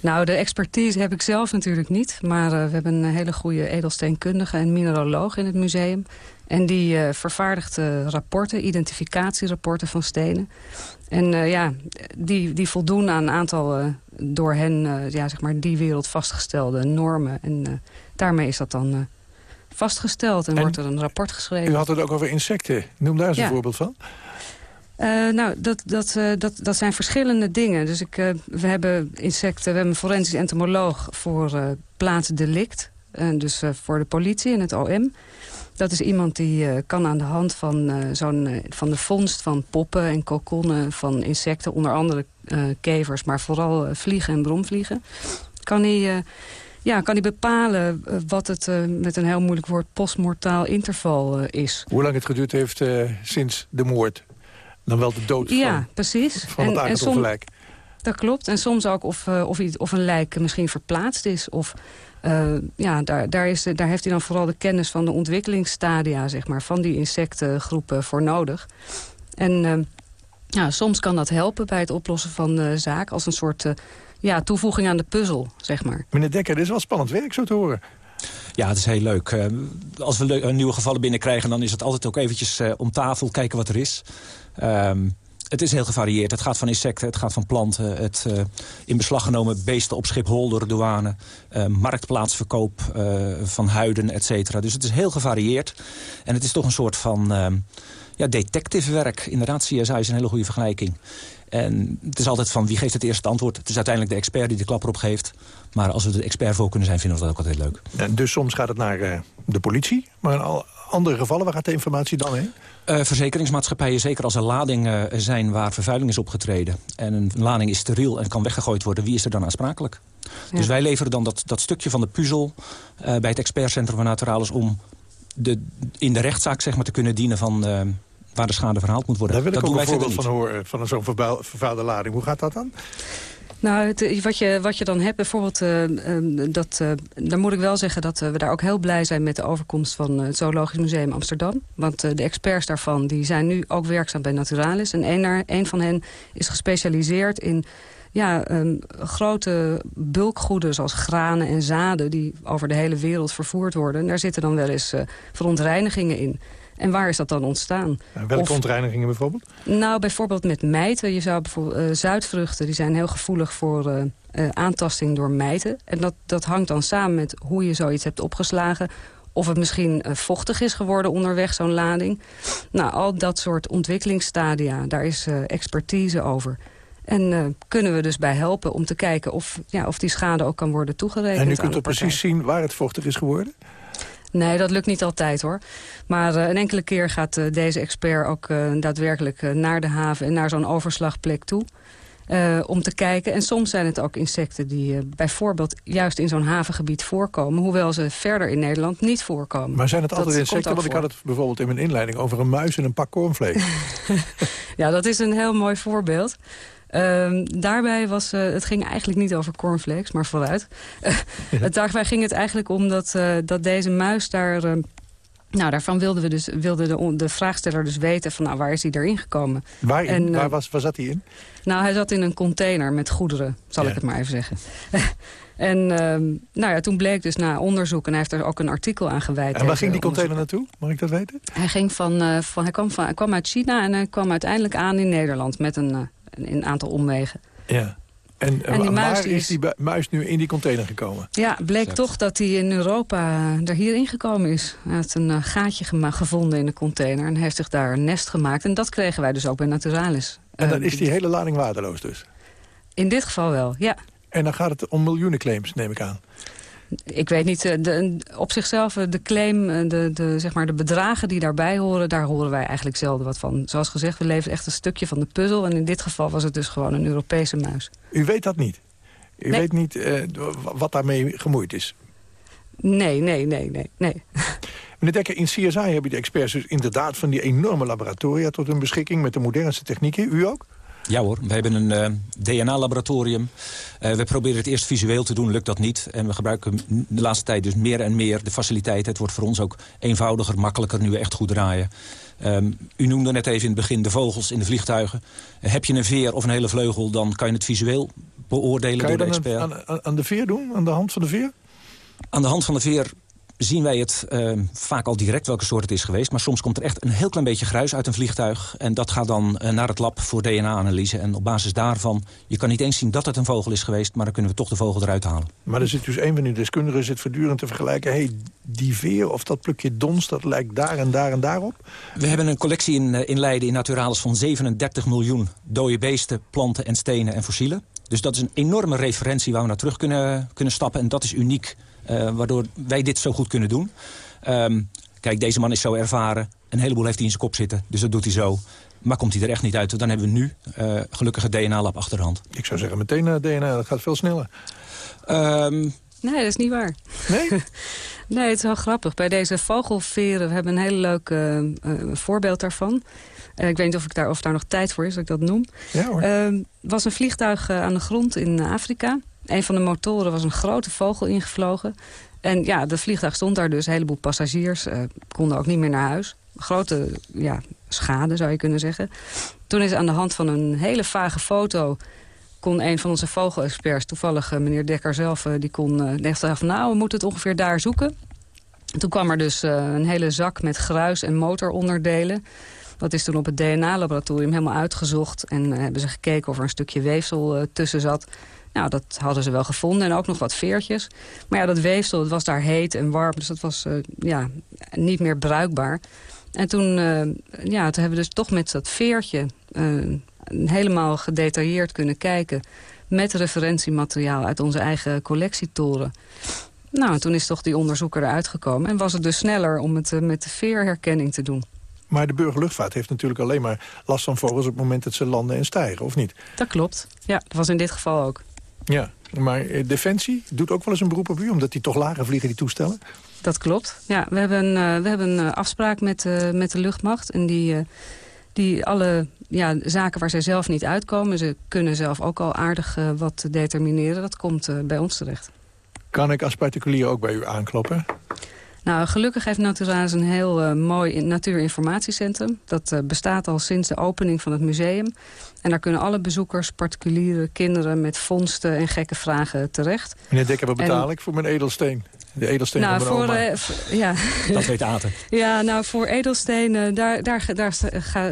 Nou, de expertise heb ik zelf natuurlijk niet. Maar uh, we hebben een hele goede edelsteenkundige en mineraloog in het museum. En die uh, vervaardigt uh, rapporten, identificatierapporten van stenen. En uh, ja, die, die voldoen aan een aantal door hen, ja, zeg maar, die wereld vastgestelde normen. En daarmee is dat dan vastgesteld en, en, wordt er een rapport geschreven. U had het ook over insecten. Noem daar eens ja. een voorbeeld van. Uh, nou, dat, dat, uh, dat, dat zijn verschillende dingen. Dus ik, uh, we hebben insecten, we hebben een forensisch entomoloog voor plaatsdelict. dus voor de politie en het OM. Dat is iemand die kan aan de hand van, zo'n van de vondst van poppen en kokonnen van insecten... onder andere kevers, maar vooral vliegen en bromvliegen... kan hij ja, kan hij bepalen wat het met een heel moeilijk woord postmortaal interval is. Hoe lang het geduurd heeft sinds de moord? Dan wel de dood van, ja, precies. van het aardappelgelijk. Dat klopt. En soms ook of, uh, of, of een lijk misschien verplaatst is. Of uh, ja, daar, daar, is, daar heeft hij dan vooral de kennis van de ontwikkelingsstadia... Zeg maar, van die insectengroepen voor nodig. En uh, ja, soms kan dat helpen bij het oplossen van de zaak... als een soort ja, toevoeging aan de puzzel, zeg maar. Meneer Dekker, dit is wel spannend werk zo te horen. Ja, het is heel leuk. Uh, als we le- nieuwe gevallen binnenkrijgen... dan is het altijd ook eventjes uh, om tafel kijken wat er is. Um, het is heel gevarieerd. Het gaat van insecten, het gaat van planten. Het uh, in beslag genomen beesten op Schiphol door de douane. Uh, marktplaatsverkoop uh, van huiden, et cetera. Dus het is heel gevarieerd. En het is toch een soort van ja, detective werk. Inderdaad, CSI is een hele goede vergelijking. En het is altijd van wie geeft het eerste antwoord. Het is uiteindelijk de expert die de klapper op geeft. Maar als we de expert voor kunnen zijn, vinden we dat ook altijd leuk. En dus soms gaat het naar de politie. Maar in andere gevallen, waar gaat de informatie dan heen? Uh, verzekeringsmaatschappijen, zeker als er ladingen uh, zijn waar vervuiling is opgetreden... en een lading is steriel en kan weggegooid worden, wie is er dan aansprakelijk? Ja. Dus wij leveren dan dat, dat stukje van de puzzel bij het expertcentrum van Naturalis... om de, in de rechtszaak zeg maar, te kunnen dienen van waar de schade verhaald moet worden. Daar wil ik dat ook een voorbeeld van horen, van zo'n vervuilde lading. Hoe gaat dat dan? Nou, het, wat, je, wat je dan hebt, bijvoorbeeld, uh, dat, uh, moet ik wel zeggen dat we daar ook heel blij zijn met de overkomst van het Zoologisch Museum Amsterdam. Want de experts daarvan die zijn nu ook werkzaam bij Naturalis. En een, van hen is gespecialiseerd in ja, um, grote bulkgoeden zoals granen en zaden... die over de hele wereld vervoerd worden. En daar zitten dan wel eens verontreinigingen in. En waar is dat dan ontstaan? Welke Of- ontreinigingen bijvoorbeeld? Nou, bijvoorbeeld met mijten. Je zou bijvoorbeeld, eh, zuidvruchten die zijn heel gevoelig voor eh, eh, aantasting door mijten. En dat, dat hangt dan samen met hoe je zoiets hebt opgeslagen. Of het misschien vochtig is geworden onderweg, zo'n lading. Nou, al dat soort ontwikkelingsstadia, daar is expertise over. En kunnen we dus bij helpen om te kijken of, ja, of die schade ook kan worden toegerekend. En u kunt ook precies zien waar het vochtig is geworden? Nee, dat lukt niet altijd hoor. Maar eh, een enkele keer gaat eh, deze expert ook eh, daadwerkelijk naar de haven... en naar zo'n overslagplek toe. om te kijken. En soms zijn het ook insecten die bijvoorbeeld juist in zo'n havengebied voorkomen... hoewel ze verder in Nederland niet voorkomen. Maar zijn het Dat altijd komt insecten? Want ik had het bijvoorbeeld in mijn inleiding over een muis en een pak cornflakes. (laughs) Ja, dat is een heel mooi voorbeeld. Ehm, daarbij was, eh, het ging eigenlijk niet over cornflakes, maar vooruit. het, (laughs) daarbij ging het eigenlijk om dat, eh, dat deze muis daar... eh, nou, daarvan wilden we dus, wilde de, de vraagsteller dus weten van nou, waar is hij erin gekomen. En, eh, waar, was, waar zat hij in? Nou, hij zat in een container met goederen, zal Ja. ik het maar even zeggen. (laughs) en ehm, nou ja, toen bleek dus na onderzoek, en hij heeft er ook een artikel aan gewijd. En waar ging die container naartoe? Mag ik dat weten? Hij, ging van, eh, van, hij, kwam van, hij kwam uit China en hij kwam uiteindelijk aan in Nederland met een, eh, een, aantal omwegen. Ja. En, En die muis die is is- die muis nu in die container gekomen? Ja, bleek toch dat hij in Europa eh, er hierin gekomen is. Hij had een eh, gaatje gevonden in de container en heeft zich daar een nest gemaakt. En dat kregen wij dus ook bij Naturalis. En dan Eh, is die hele lading waardeloos dus? In dit geval wel, ja. En dan gaat het om miljoenen claims, neem ik aan. Ik weet niet, eh, de, op zichzelf, eh, de claim, eh, de, de, zeg maar de bedragen die daarbij horen... daar horen wij eigenlijk zelden wat van. Zoals gezegd, we leveren echt een stukje van de puzzel. En in dit geval was het dus gewoon een Europese muis. U weet dat niet? U Nee. weet niet wat daarmee gemoeid is? Nee, nee, nee, nee, nee. Meneer Dekker, in CSI hebben de experts dus inderdaad van die enorme laboratoria tot hun beschikking met de modernste technieken. U ook? Ja hoor, we hebben een eh, DNA-laboratorium. Eh, we proberen het eerst visueel te doen, lukt dat niet. En we gebruiken de laatste tijd dus meer en meer de faciliteiten. Het wordt voor ons ook eenvoudiger, makkelijker nu we echt goed draaien. Ehm, u noemde net even in het begin de vogels in de vliegtuigen. Heb je een veer of een hele vleugel, dan kan je het visueel beoordelen Kan je door de dan een- expert. aan, aan- aan de veer doen? Aan de hand van de veer? Aan de hand van de veer zien wij het eh, vaak al direct welke soort het is geweest. Maar soms komt er echt een heel klein beetje gruis uit een vliegtuig. En dat gaat dan eh, naar het lab voor DNA-analyse. En op basis daarvan, je kan niet eens zien dat het een vogel is geweest... maar dan kunnen we toch de vogel eruit halen. Maar er zit dus een van die deskundigen zit voortdurend te vergelijken. hey, die veer of dat plukje dons, dat lijkt daar en daar en daarop. We hebben een collectie in, eh, in Leiden in Naturalis van 37 miljoen dode beesten, planten en stenen en fossielen. Dus dat is een enorme referentie waar we naar terug kunnen, kunnen stappen. En dat is uniek, waardoor wij dit zo goed kunnen doen. Ehm, kijk, deze man is zo ervaren. Een heleboel heeft hij in zijn kop zitten, dus dat doet hij zo. Maar komt hij er echt niet uit, dan hebben we nu eh, gelukkig het DNA-lab achter de hand. Ik zou zeggen meteen eh, DNA, dat gaat veel sneller. Ehm, Nee, dat is niet waar. Nee? (laughs) nee, het is wel grappig. Bij deze vogelveren, we hebben een heel leuk eh, eh, voorbeeld daarvan. Eh, ik weet niet of, ik daar, of daar nog tijd voor is dat ik dat noem. Ja hoor. Er was een vliegtuig eh, aan de grond in Afrika. Een van de motoren was een grote vogel ingevlogen. En ja, dat vliegtuig stond daar dus. Een heleboel passagiers eh, konden ook niet meer naar huis. Grote ja, schade, zou je kunnen zeggen. Toen is aan de hand van een hele vage foto kon een van onze vogelexperts, toevallig eh, meneer Dekker zelf... eh, die kon uh, van nou, we moeten het ongeveer daar zoeken. Toen kwam er dus een hele zak met gruis en motoronderdelen. Dat is toen op het DNA-laboratorium helemaal uitgezocht. En hebben ze gekeken of er een stukje weefsel tussen zat. Nou, dat hadden ze wel gevonden en ook nog wat veertjes. Maar ja, dat weefsel het was daar heet en warm, dus dat was ja, niet meer bruikbaar. En toen, ja, toen hebben we dus toch met dat veertje helemaal gedetailleerd kunnen kijken... met referentiemateriaal uit onze eigen collectietoren. Nou, toen is toch die onderzoeker eruit gekomen... en was het dus sneller om het met de veerherkenning te doen. Maar de burgerluchtvaart heeft natuurlijk alleen maar last van vogels... op het moment dat ze landen en stijgen, of niet? Dat klopt. Ja, dat was in dit geval ook. Ja, maar Defensie doet ook wel eens een beroep op u... omdat die toch lager vliegen, die toestellen? Dat klopt. Ja, we hebben, uh, we hebben een afspraak met, uh, met de luchtmacht... en die, uh, die alle ja, zaken waar zij zelf niet uitkomen... ze kunnen zelf ook al aardig wat determineren. Dat komt bij ons terecht. Kan ik als particulier ook bij u aankloppen? Nou, gelukkig heeft Naturalis een heel uh, mooi natuurinformatiecentrum. Dat uh, bestaat al sinds de opening van het museum. En daar kunnen alle bezoekers, particuliere kinderen... met vondsten en gekke vragen terecht. Meneer Dekker, wat betaal en... ik voor mijn edelsteen? De edelsteen nou, voor, uh, (laughs) ja. Dat weet Aten. Ja, nou, voor edelstenen, daar, daar, daar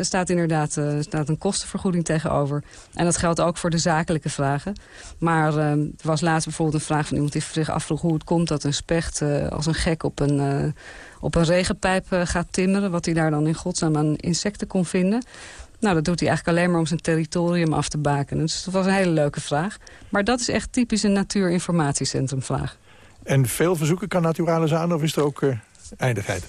staat inderdaad uh, staat een kostenvergoeding tegenover. En dat geldt ook voor de zakelijke vragen. Maar uh, er was laatst bijvoorbeeld een vraag van iemand die zich afvroeg... hoe het komt dat een specht als een gek op een, op een regenpijp gaat timmeren... wat hij daar dan in godsnaam aan insecten kon vinden... Nou, dat doet hij eigenlijk alleen maar om zijn territorium af te baken. Dus dat was een hele leuke vraag. Maar dat is echt typisch een natuurinformatiecentrum vraag. En veel verzoeken kan Naturalis aan of is er ook uh, eindigheid?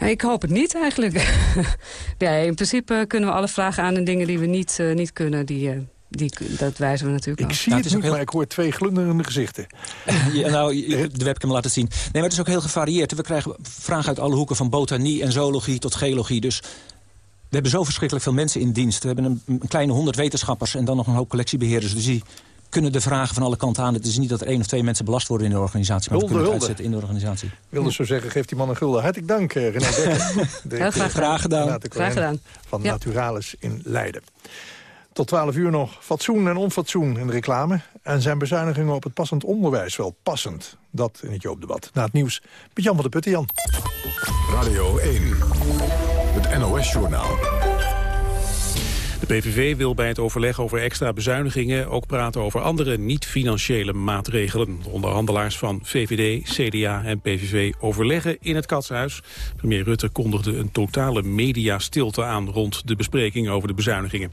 Ik hoop het niet eigenlijk. (laughs) nee, in principe kunnen we alle vragen aan en dingen die we niet, uh, niet kunnen... Die, uh, die, dat wijzen we natuurlijk Ik zie nou, het, het niet, heel... maar ik hoor twee glunderende gezichten. (laughs) ja, nou, de webcam laten zien. Nee, maar het is ook heel gevarieerd. We krijgen vragen uit alle hoeken van botanie en zoologie tot geologie. Dus we hebben zo verschrikkelijk veel mensen in dienst. We hebben een, een kleine honderd wetenschappers en dan nog een hoop collectiebeheerders. Dus die kunnen de vragen van alle kanten aan. Het is niet dat er één of twee mensen belast worden in de organisatie... maar hulde, we kunnen het uitzetten in de organisatie. Ik wilde zo zeggen, geef die man een gulden. Hartelijk dank, René (laughs) Dekker. Heel graag, graag gedaan. Graag gedaan. Van ja. Naturalis in Leiden. Tot 12 uur nog fatsoen en onfatsoen in de reclame. En zijn bezuinigingen op het passend onderwijs wel passend? Dat in het Joopdebat. Na het nieuws met Jan van de Putten, Jan. Radio 1, het NOS-journaal. De PVV wil bij het overleg over extra bezuinigingen ook praten over andere niet-financiële maatregelen. De onderhandelaars van VVD, CDA en PVV overleggen in het Katshuis. Premier Rutte kondigde een totale mediastilte aan rond de bespreking over de bezuinigingen.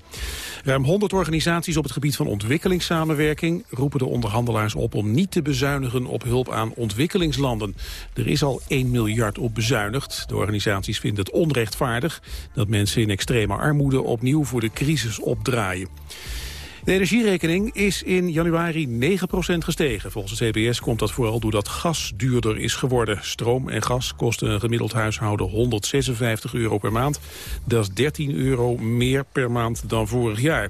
Ruim 100 organisaties op het gebied van ontwikkelingssamenwerking roepen de onderhandelaars op om niet te bezuinigen op hulp aan ontwikkelingslanden. Er is al 1 miljard op bezuinigd. De organisaties vinden het onrechtvaardig dat mensen in extreme armoede opnieuw voor de crisis opdraaien. De energierekening is in januari 9% gestegen. Volgens het CBS komt dat vooral doordat gas duurder is geworden. Stroom en gas kosten een gemiddeld huishouden 156 euro per maand. Dat is 13 euro meer per maand dan vorig jaar.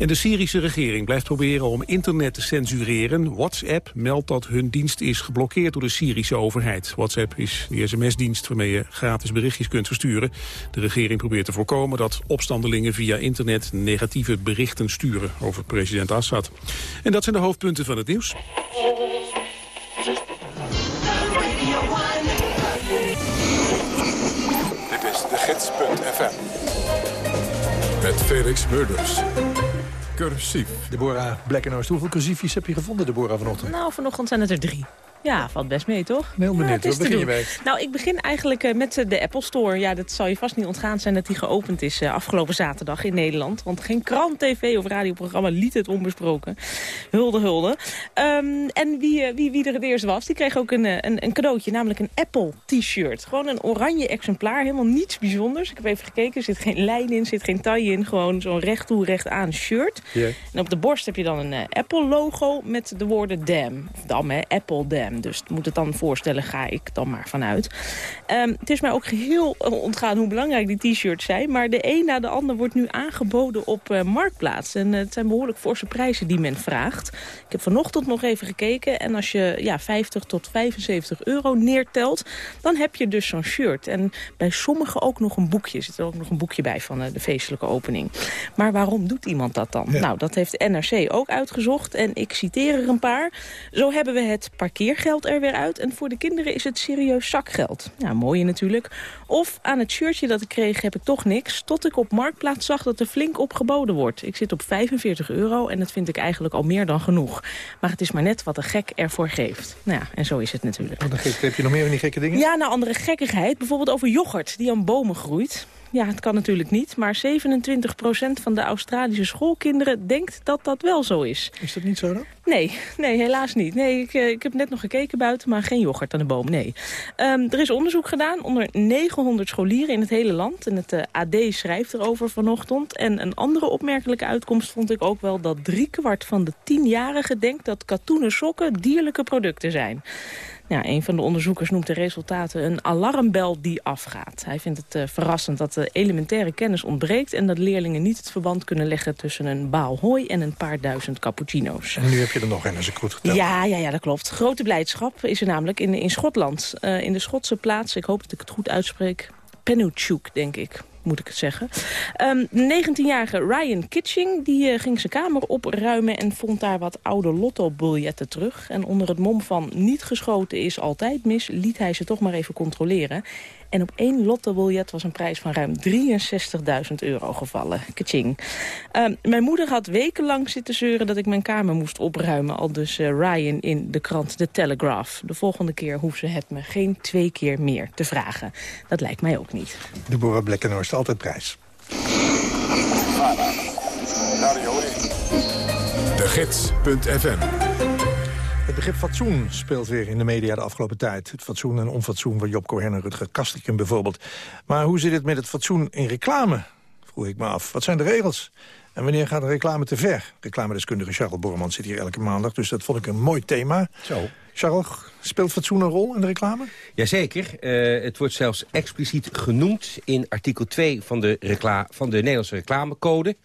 En de Syrische regering blijft proberen om internet te censureren. WhatsApp meldt dat hun dienst is geblokkeerd door de Syrische overheid. WhatsApp is de sms-dienst waarmee je gratis berichtjes kunt versturen. De regering probeert te voorkomen dat opstandelingen via internet negatieve berichten sturen over president Assad. En dat zijn de hoofdpunten van het nieuws. Dit is de gids.fm. Met Felix Murders. Cursief. Deborah Blekkenhorst, hoeveel cursiefjes heb je gevonden, Deborah, vanochtend? Nou, vanochtend zijn het er drie. Ja, valt best mee, toch? Heel benieuwd. Ja, Waar begin je mee? Nou, ik begin eigenlijk uh, met uh, de Apple Store. Ja, dat zal je vast niet ontgaan zijn dat die geopend is uh, afgelopen zaterdag in Nederland. Want geen krant, tv of radioprogramma liet het onbesproken. Hulde, hulde. Um, en wie, wie, wie er het eerst was, die kreeg ook een, een, een cadeautje. Namelijk een Apple t-shirt. Gewoon een oranje exemplaar. Helemaal niets bijzonders. Ik heb even gekeken. Er zit geen lijn in, zit geen taille in. Gewoon zo'n recht toe, recht aan shirt. Yeah. En op de borst heb je dan een Apple logo met de woorden Dam. Of Dam, hè. Apple Dam. Dus moet het dan voorstellen, ga ik dan maar vanuit. Um, het is mij ook geheel ontgaan hoe belangrijk die t-shirts zijn. Maar de een na de ander wordt nu aangeboden op uh, Marktplaats. En uh, het zijn behoorlijk forse prijzen die men vraagt. Ik heb vanochtend nog even gekeken. En als je ja, 50 tot 75 euro neertelt, dan heb je dus zo'n shirt. En bij sommigen ook nog een boekje. Er zit er ook nog een boekje bij van uh, de feestelijke opening. Maar waarom doet iemand dat dan? Ja. Nou, dat heeft de NRC ook uitgezocht. En ik citeer er een paar. Zo hebben we het parkeergeld spaargeld er weer uit. En voor de kinderen is het serieus zakgeld. Ja, mooie natuurlijk. Of aan het shirtje dat ik kreeg heb ik toch niks. Tot ik op Marktplaats zag dat er flink op geboden wordt. Ik zit op 45 euro en dat vind ik eigenlijk al meer dan genoeg. Maar het is maar net wat de gek ervoor geeft. Nou ja, en zo is het natuurlijk. Heb je nog meer van die gekke dingen? Ja, nou andere gekkigheid. Bijvoorbeeld over yoghurt die aan bomen groeit. Ja, het kan natuurlijk niet, maar 27% van de Australische schoolkinderen denkt dat dat wel zo is. Is dat niet zo dan? Nee, nee helaas niet. Nee, ik, eh, ik heb net nog gekeken buiten, maar geen yoghurt aan de boom, nee. Um, er is onderzoek gedaan onder 900 scholieren in het hele land. En het uh, AD schrijft erover vanochtend. En een andere opmerkelijke uitkomst vond ik ook wel... dat driekwart van de tienjarigen denkt dat katoenen sokken dierlijke producten zijn. Ja, een van de onderzoekers noemt de resultaten een alarmbel die afgaat. Hij vindt het uh, verrassend dat de elementaire kennis ontbreekt... en dat leerlingen niet het verband kunnen leggen tussen een baal hooi... en een paar duizend cappuccino's. En nu heb je er nog een, als ik goed vertel. Ja, ja, ja, dat klopt. Grote blijdschap is er namelijk in, in Schotland. Uh, in de Schotse plaats, ik hoop dat ik het goed uitspreek... Pennuchuk, denk ik moet ik het zeggen. De 19-jarige Ryan Kitching die, uh, ging zijn kamer opruimen... en vond daar wat oude lotto-biljetten terug. En onder het mom van niet geschoten is altijd mis... liet hij ze toch maar even controleren. En op één lottobiljet was een prijs van ruim 63.000 euro gevallen. Kaching. Uh, mijn moeder had wekenlang zitten zeuren dat ik mijn kamer moest opruimen. Al dus uh, Ryan in de krant The Telegraph. De volgende keer hoeft ze het me geen twee keer meer te vragen. Dat lijkt mij ook niet. Deborah Blekkenhorst, altijd prijs. De Gids.fm het begrip fatsoen speelt weer in de media de afgelopen tijd. Het fatsoen en onfatsoen van Job Cohen en Rutger Kastrikum bijvoorbeeld. Maar hoe zit het met het fatsoen in reclame? Vroeg ik me af. Wat zijn de regels? En wanneer gaat de reclame te ver? Reclamedeskundige Charles Borman zit hier elke maandag, dus dat vond ik een mooi thema. Zo. Charles, speelt fatsoen een rol in de reclame? Jazeker. Uh, het wordt zelfs expliciet genoemd in artikel 2 van de, recla van de Nederlandse reclamecode.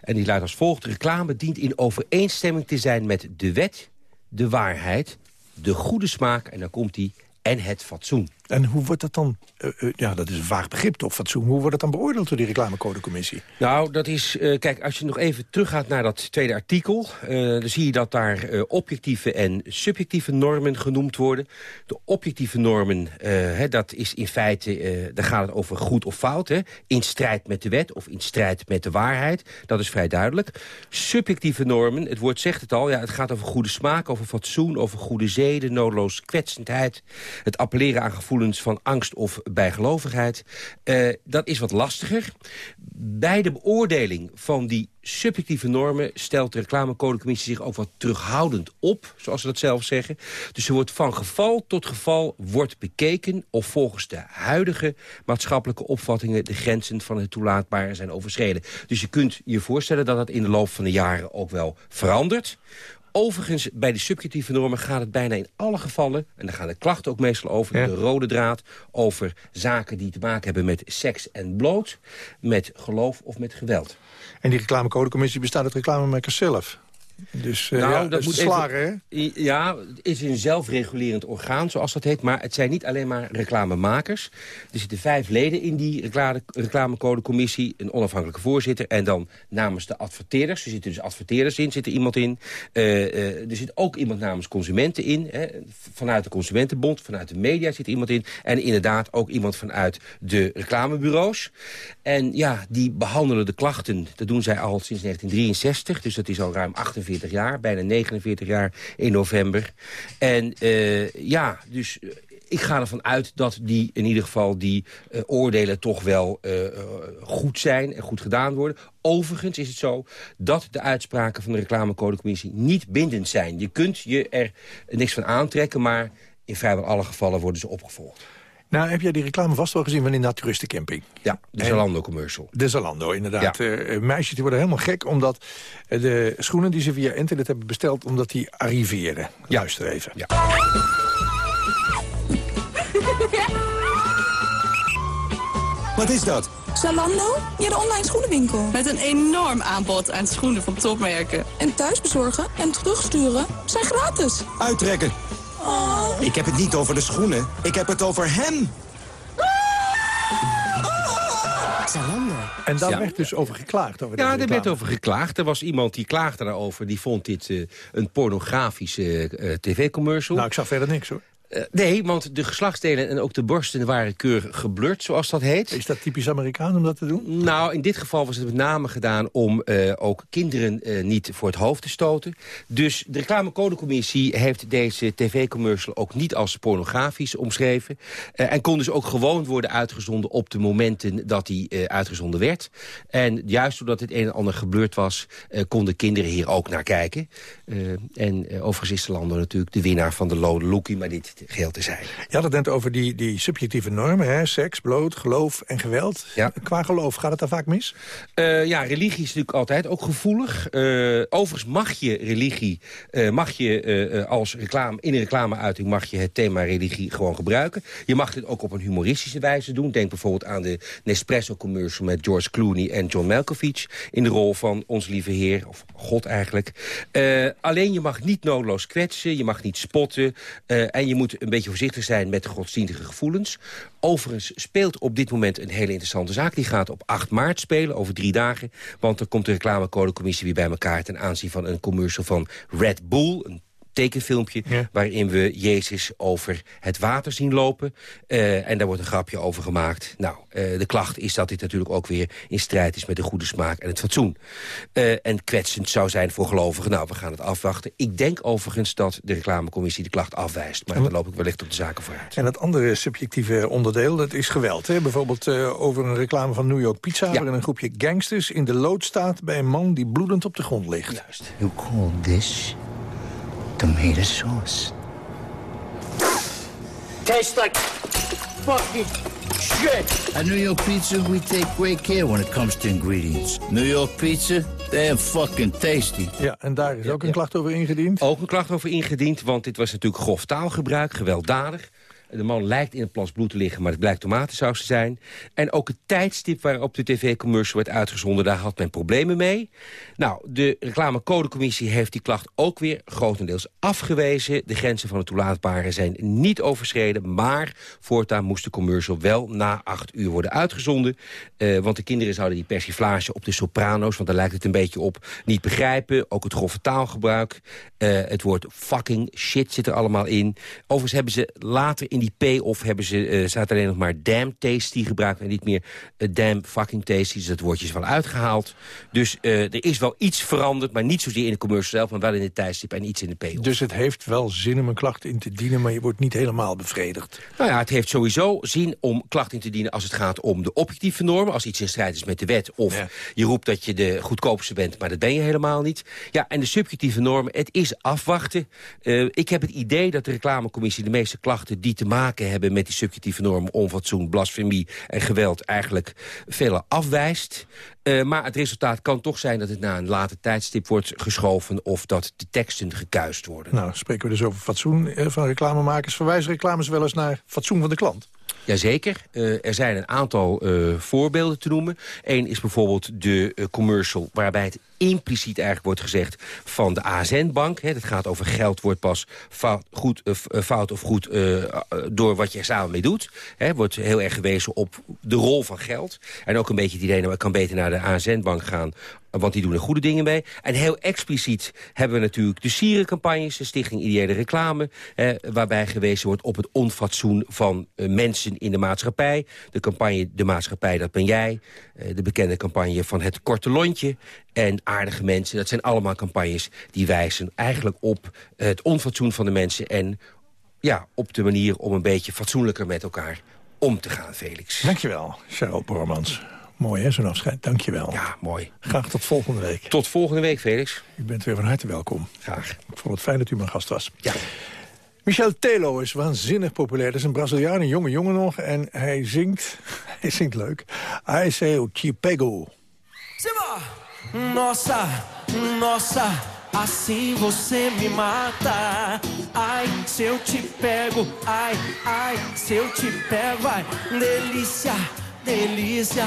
En die luidt als volgt. Reclame dient in overeenstemming te zijn met de wet de waarheid, de goede smaak, en dan komt die, en het fatsoen. En hoe wordt dat dan, uh, uh, ja dat is een vaag begrip toch, fatsoen. Hoe wordt het dan beoordeeld door die reclamecodecommissie? Nou, dat is, uh, kijk, als je nog even teruggaat naar dat tweede artikel... dan zie je dat daar objectieve en subjectieve normen genoemd worden. De objectieve normen, dat is in feite, dan gaat het over goed of fout. Hè, in strijd met de wet of in strijd met de waarheid. Dat is vrij duidelijk. Subjectieve normen, het woord zegt het al, ja, het gaat over goede smaak, over fatsoen... over goede zeden, noodloos kwetsendheid, het appelleren aan gevoelens van angst of bijgelovigheid. Uh, dat is wat lastiger. Bij de beoordeling van die subjectieve normen stelt de reclamecodecommissie zich ook wat terughoudend op, zoals ze dat zelf zeggen. Dus er wordt van geval tot geval wordt bekeken of volgens de huidige maatschappelijke opvattingen de grenzen van het toelaatbare zijn overschreden. Dus je kunt je voorstellen dat dat in de loop van de jaren ook wel verandert. Overigens, bij de subjectieve normen gaat het bijna in alle gevallen... en daar gaan de klachten ook meestal over, ja. de rode draad... over zaken die te maken hebben met seks en bloot... met geloof of met geweld. En die reclamecodecommissie bestaat uit reclamemakers zelf? Dus uh, nou, ja, dat moet slagen, even, hè? Ja, het is een zelfregulerend orgaan, zoals dat heet. Maar het zijn niet alleen maar reclamemakers. Er zitten vijf leden in die reclame, reclamecodecommissie. Een onafhankelijke voorzitter. En dan namens de adverteerders. Er zitten dus adverteerders in, zit er iemand in. Uh, uh, er zit ook iemand namens consumenten in. Hè. Vanuit de Consumentenbond, vanuit de media zit iemand in. En inderdaad ook iemand vanuit de reclamebureaus. En ja, die behandelen de klachten. Dat doen zij al sinds 1963. Dus dat is al ruim 48 jaar, bijna 49 jaar in november. En uh, ja, dus ik ga ervan uit dat die in ieder geval die uh, oordelen toch wel goed zijn en goed gedaan worden. Overigens is het zo dat de uitspraken van de reclamecodecommissie niet bindend zijn. Je kunt je er niks van aantrekken, maar in vrijwel alle gevallen worden ze opgevolgd. Nou, heb jij die reclame vast wel gezien van in dat toeristencamping? Ja, de Zalando-commercial. De Zalando, inderdaad. Ja. Uh, meisjes die worden helemaal gek omdat de schoenen die ze via internet hebben besteld... omdat die arriveren. Ja. Luister even. Ja. (laughs) Wat is dat? Zalando? Ja, de online schoenenwinkel. Met een enorm aanbod aan schoenen van topmerken. En thuisbezorgen en terugsturen zijn gratis. Uittrekken. Oh. Ik heb het niet over de schoenen. Ik heb het over hem. En daar Ja. werd dus over geklaagd. Over Ja, daar werd over geklaagd. Er was iemand die klaagde daarover. Die vond dit eh, een pornografische eh, tv-commercial. Nou, ik zag verder niks hoor. Eh, nee, want de geslachtsdelen en ook de borsten waren keurig geblurred, zoals dat heet. Is dat typisch Amerikaan om dat te doen? Nou, in dit geval was het met name gedaan om eh, ook kinderen eh, niet voor het hoofd te stoten. Dus de reclamecodecommissie heeft deze tv-commercial ook niet als pornografisch omschreven. En kon dus ook gewoon worden uitgezonden op de momenten dat die uitgezonden werd. En juist doordat het een en ander geblurred was, konden kinderen hier ook naar kijken. En overigens is Zalando natuurlijk de winnaar van de Lode Lookie, maar dit geheel terzijde. Je had het net over die, die subjectieve normen, hè? seks, bloot, geloof en geweld. Qua geloof, gaat het daar vaak mis? Eh, ja, religie is natuurlijk altijd ook gevoelig. Eh, overigens mag je religie, eh, mag je als reclame, in een reclameuiting mag je het thema religie gewoon gebruiken. Je mag dit ook op een humoristische wijze doen. Denk bijvoorbeeld aan de Nespresso commercial met George Clooney en John Malkovich in de rol van ons lieve heer, of God eigenlijk. Eh, alleen je mag niet noodloos kwetsen, je mag niet spotten eh, en je moet een beetje voorzichtig zijn met godsdienstige gevoelens. Overigens speelt op dit moment een hele interessante zaak. Die gaat op 8 maart spelen, over drie dagen. Want er komt de reclamecodecommissie weer bij elkaar... ten aanzien van een commercial van Red Bull... Een tekenfilmpje waarin we Jezus over het water zien lopen. Eh, en daar wordt een grapje over gemaakt. Nou, eh, de klacht is dat dit natuurlijk ook weer in strijd is met de goede smaak en het fatsoen. Eh, en kwetsend zou zijn voor gelovigen. Nou, we gaan het afwachten. Ik denk overigens dat de reclamecommissie de klacht afwijst. Maar dan loop ik wellicht op de zaken vooruit. En dat andere subjectieve onderdeel, dat is geweld. Hè? Bijvoorbeeld over een reclame van New York Pizza... waarin een groepje gangsters in de lood staat bij een man die bloedend op de grond ligt. Juist. You call this tomato sauce? Tastes like fucking shit. At New York Pizza, we take great care when it comes to ingredients. New York Pizza, they're fucking tasty. Ja, en daar is ook een klacht over ingediend. Ook een klacht over ingediend, want dit was natuurlijk grof taalgebruik, gewelddadig. De man lijkt in een plas bloed te liggen, maar het blijkt tomatensaus te zijn. En ook het tijdstip waarop de tv-commercial werd uitgezonden... daar had men problemen mee. Nou, de reclamecodecommissie heeft die klacht ook weer grotendeels afgewezen. De grenzen van het toelaatbare zijn niet overschreden... maar voortaan moest de commercial wel na acht uur worden uitgezonden. Eh, want de kinderen zouden die persiflage op de soprano's... want daar lijkt het een beetje op, niet begrijpen. Ook het grove taalgebruik. Eh, het woord fucking shit zit er allemaal in. Overigens hebben ze later in die payoff hebben ze, eh, staat alleen nog maar damn tasty gebruikt... en niet meer eh, damn fucking tasty. Dus dat woordje is wel uitgehaald. Dus eh, er is wel iets veranderd, maar niet zozeer in de commercial zelf... maar wel in het tijdstip en iets in de payoff. Dus het heeft wel zin om een klacht in te dienen... maar je wordt niet helemaal bevredigd. Nou ja, het heeft sowieso zin om klacht in te dienen als het gaat om de objectieve normen. Als iets in strijd is met de wet. Of je roept dat je de goedkoopste bent, maar dat ben je helemaal niet. Ja, en de subjectieve normen, het is afwachten. Ik heb het idee dat de reclamecommissie de meeste klachten die te maken hebben met die subjectieve normen, onfatsoen, blasfemie en geweld eigenlijk vele afwijst. Eh, maar het resultaat kan toch zijn dat het na een later tijdstip wordt geschoven of dat de teksten gekuist worden. Nou, spreken we dus over fatsoen eh, van reclamemakers. Verwijzen reclames wel eens naar fatsoen van de klant? Jazeker. Uh, er zijn een aantal uh, voorbeelden te noemen. Eén is bijvoorbeeld de uh, commercial waarbij het impliciet eigenlijk wordt gezegd van de ASN-bank. Het gaat over geld wordt pas fout, goed, fout of goed door wat je er samen mee doet. He, wordt heel erg gewezen op de rol van geld. En ook een beetje het idee, ik kan beter naar de ASN-bank gaan want die doen er goede dingen mee. En heel expliciet hebben we natuurlijk de sierencampagnes... de Stichting Ideële Reclame... Eh, waarbij gewezen wordt op het onfatsoen van eh, mensen in de maatschappij. De campagne De Maatschappij, dat ben jij. Eh, de bekende campagne van Het Korte Lontje. En Aardige Mensen, dat zijn allemaal campagnes... die wijzen eigenlijk op het onfatsoen van de mensen... en ja, op de manier om een beetje fatsoenlijker met elkaar om te gaan, Felix. Dankjewel, Charles Bormans. Mooi hè, zo'n afscheid. Dankjewel. Ja, mooi. Graag tot volgende week. Tot volgende week, Felix. U bent weer van harte welkom. Graag. Ik vond het fijn dat u mijn gast was. Ja. Michel Telo is waanzinnig populair. Dat is een Braziliaan, een jonge jongen nog. En hij zingt, (laughs) hij zingt leuk. Hij zei Te pego. Simba! Nossa, nossa, assim você me mata. Ai, se eu te pego, ai, ai, se eu te pego, ai, delícia, delícia.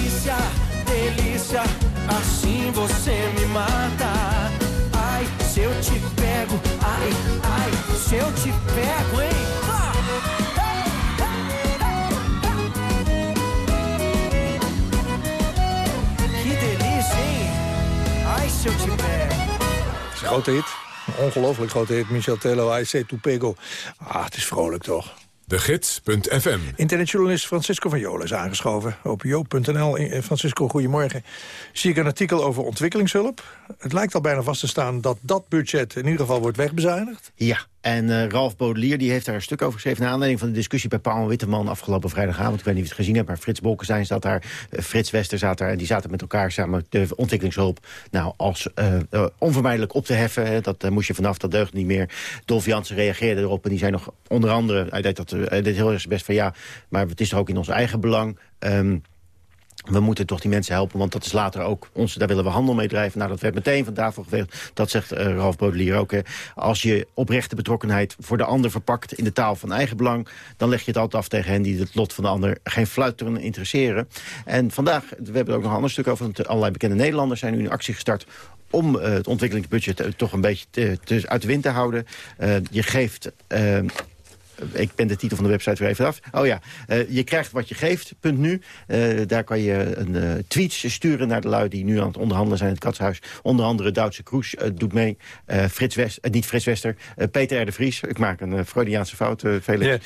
delícia, assim você me mata. Ai, se eu te pego, ai, ai, se eu te pego, hein? Que delícia? Ai, se eu te pego. Grote hit. Ongelooflijk grote hit. Michel Tello, I say to Pego. Ah, het is vrolijk toch. De Gids.fm. Internetjournalist Francisco van Jolen is aangeschoven. Op joop.nl. Eh, Francisco, goedemorgen. Zie ik een artikel over ontwikkelingshulp. Het lijkt al bijna vast te staan dat dat budget in ieder geval wordt wegbezuinigd. Ja, en eh, Ralf Baudelier die heeft daar een stuk over geschreven... naar aanleiding van de discussie bij Paul Witteman afgelopen vrijdagavond. Ik weet niet of je het gezien hebt, maar Frits Bolkestein zat daar. eh, Frits Wester zat daar en die zaten met elkaar samen de ontwikkelingshulp... nou, als eh, onvermijdelijk op te heffen. Hè. Dat moest je vanaf, dat deugt niet meer. Dolf Jansen reageerde erop en die zei nog onder andere... hij deed, dat, deed heel erg best van ja, maar het is toch ook in ons eigen belang... Ehm, we moeten toch die mensen helpen, want dat is later ook ons, daar willen we handel mee drijven. Nou, dat werd meteen van tafel geveegd. Dat zegt eh, Ralf Baudelier ook. Hè. Als je oprechte betrokkenheid voor de ander verpakt in de taal van eigen belang, dan leg je het altijd af tegen hen die het lot van de ander geen fluiteren interesseren. En vandaag, we hebben er ook nog een ander stuk over, want allerlei bekende Nederlanders zijn nu in actie gestart om eh, het ontwikkelingsbudget eh, toch een beetje uit de wind te houden. Je geeft... ik ben de titel van de website weer even af. Oh ja, eh, je krijgt wat je geeft, punt nu. Eh, daar kan je een eh, tweet sturen naar de lui die nu aan het onderhandelen zijn in het Katshuis. Onder andere Duitse Kroes doet mee. Frits West, niet Frits Wester, Peter R. de Vries. Ik maak een Freudiaanse fout, Felix.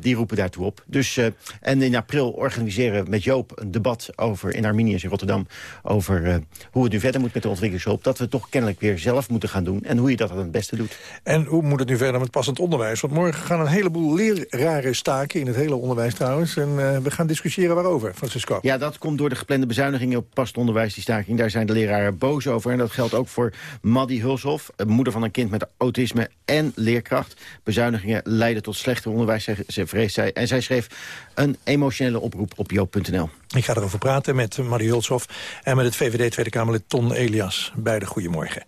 Die roepen daartoe op. Dus, en in april organiseren we met Joop een debat over, in Arminius in Rotterdam... over hoe het nu verder moet met de ontwikkelingshulp. Dat we toch kennelijk weer zelf moeten gaan doen. En hoe je dat dan het beste doet. En hoe moet het nu verder met passend onderwijs? Want morgen gaan een heleboel leraren staken, in het hele onderwijs trouwens. En eh, we gaan discussiëren waarover, Francisco. Ja, dat komt door de geplande bezuinigingen op passend onderwijs, die staking. Daar zijn de leraren boos over. En dat geldt ook voor Maddy Hulshoff, eh, moeder van een kind met autisme en leerkracht. Bezuinigingen leiden tot slechter onderwijs, ze- ze vreest zij. En zij schreef een emotionele oproep op joop.nl. Ik ga erover praten met Marie Hulshoff en met het VVD Tweede Kamerlid Ton Elias. Beide goedemorgen.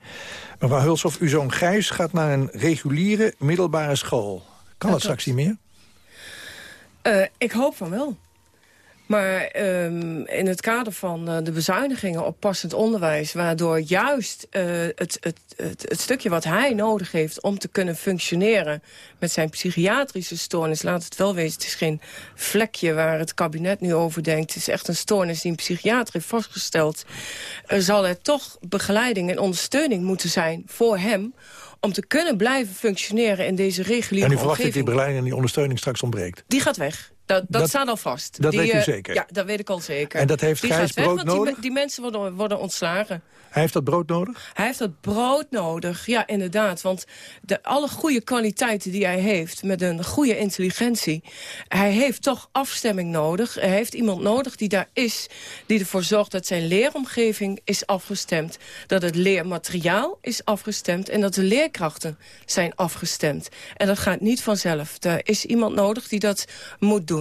Mevrouw Hulshoff, uw zoon Gijs gaat naar een reguliere middelbare school. Kan dat straks niet meer? Eh, ik hoop van wel. Maar ehm, in het kader van eh, de bezuinigingen op passend onderwijs... waardoor juist eh, het, het, het, het stukje wat hij nodig heeft om te kunnen functioneren... met zijn psychiatrische stoornis, laat het wel wezen... het is geen vlekje waar het kabinet nu over denkt. Het is echt een stoornis die een psychiater heeft vastgesteld. Er zal er toch begeleiding en ondersteuning moeten zijn voor hem om te kunnen blijven functioneren in deze reguliere En u verwacht dat die begeleiding en die ondersteuning straks ontbreekt? Die gaat weg. Dat, dat, Dat- staat al vast. dat Die, weet u eh, zeker? Ja, dat weet ik al zeker. En dat heeft die Gijs weg, brood want die, nodig? die mensen worden, worden ontslagen. Hij heeft dat brood nodig? Hij heeft dat brood nodig, ja inderdaad. Want de, alle goede kwaliteiten die hij heeft, met een goede intelligentie... hij heeft toch afstemming nodig. Hij heeft iemand nodig die daar is, die ervoor zorgt dat zijn leeromgeving is afgestemd. Dat het leermateriaal is afgestemd en dat de leerkrachten zijn afgestemd. En dat gaat niet vanzelf. Er is iemand nodig die dat moet doen.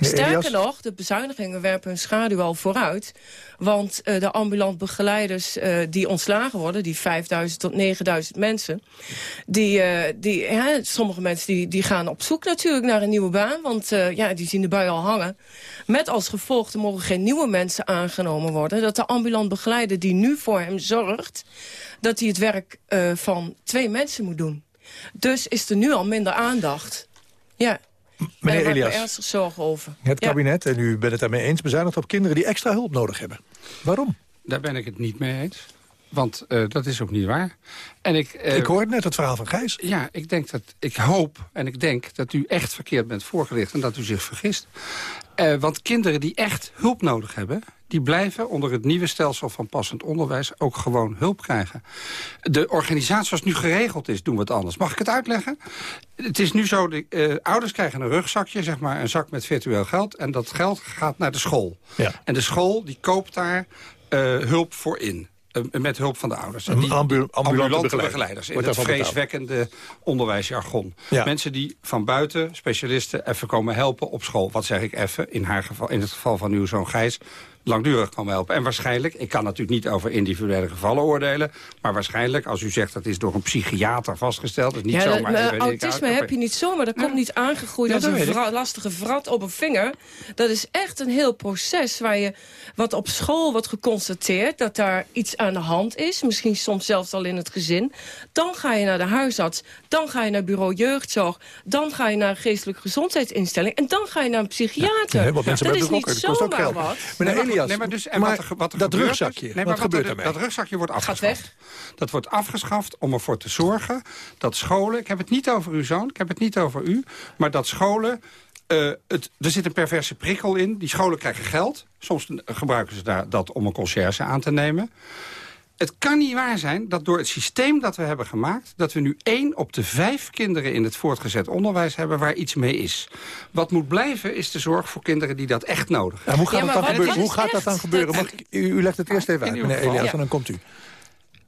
Sterker nog, de bezuinigingen werpen hun schaduw al vooruit. Want eh, de ambulant begeleiders eh, die ontslagen worden... die 5000 tot 9000 mensen... Die, eh, die, sommige mensen die, die gaan op zoek natuurlijk naar een nieuwe baan. Want ja, die zien de bui al hangen. Met als gevolg, er mogen geen nieuwe mensen aangenomen worden. Dat de ambulant begeleider die nu voor hem zorgt... dat hij het werk van twee mensen moet doen. Dus is er nu al minder aandacht. Ja. Meneer daar Elias. ernstig zorgen over. Het Ja. kabinet, en u bent het daarmee eens, bezuinigt op kinderen die extra hulp nodig hebben. Waarom? Daar ben ik het niet mee eens. Want eh, dat is ook niet waar. En ik, eh, Ik hoorde net het verhaal van Gijs. Ja, ik, denk dat, ik hoop en ik denk dat u echt verkeerd bent voorgelicht... en dat u zich vergist. Eh, want kinderen die echt hulp nodig hebben... die blijven onder het nieuwe stelsel van passend onderwijs... ook gewoon hulp krijgen. De organisatie zoals nu geregeld is, doen we het anders. Mag ik het uitleggen? Het is nu zo, de eh, ouders krijgen een rugzakje, zeg maar een zak met virtueel geld... en dat geld gaat naar de school. Ja. En de school die koopt daar eh, hulp voor in. Eh, met hulp van de ouders. Die- ambu- ambulante begeleider. begeleiders. In het vreeswekkende onderwijsjargon. Ja. Mensen die van buiten, specialisten, even komen helpen op school. Wat zeg ik even, in, haar geval, in het geval van uw zoon Gijs langdurig komen helpen. En waarschijnlijk, ik kan natuurlijk niet over individuele gevallen oordelen... maar waarschijnlijk, als u zegt dat is door een psychiater vastgesteld... is niet Ja, dat- zomaar... maar autisme heb je niet zomaar. Dat komt niet aangegroeid Ja, als dat een vra- lastige vrat op een vinger. Dat is echt een heel proces waar je wat op school wordt geconstateerd... dat daar iets aan de hand is. Misschien soms zelfs al in het gezin. Dan ga je naar de huisarts. Dan ga je naar bureau jeugdzorg. Dan ga je naar een geestelijke gezondheidsinstelling. En dan ga je naar een psychiater. Dat is niet zomaar wat. Meneer Elias, nee, maar dus, en maar wat er, wat er dat rugzakje, is- nee, wat gebeurt er- daarmee? Dat rugzakje wordt afgeschaft. Dat wordt afgeschaft om ervoor te zorgen dat scholen... Ik heb het niet over uw zoon, ik heb het niet over u... maar dat scholen... eh, het, er zit een perverse prikkel in. Die scholen krijgen geld. Soms gebruiken ze daar, dat om een conciërge aan te nemen. Het kan niet waar zijn dat door het systeem dat we hebben gemaakt... dat we nu één op de vijf kinderen in het voortgezet onderwijs hebben... waar iets mee is. Wat moet blijven is de zorg voor kinderen die dat echt nodig Ja, hebben. hoe gaat, Ja, dan Hoe gaat dat dan gebeuren? Mag ik- u, legt het eerst even In uit, meneer. Elias, Ja. en dan komt u.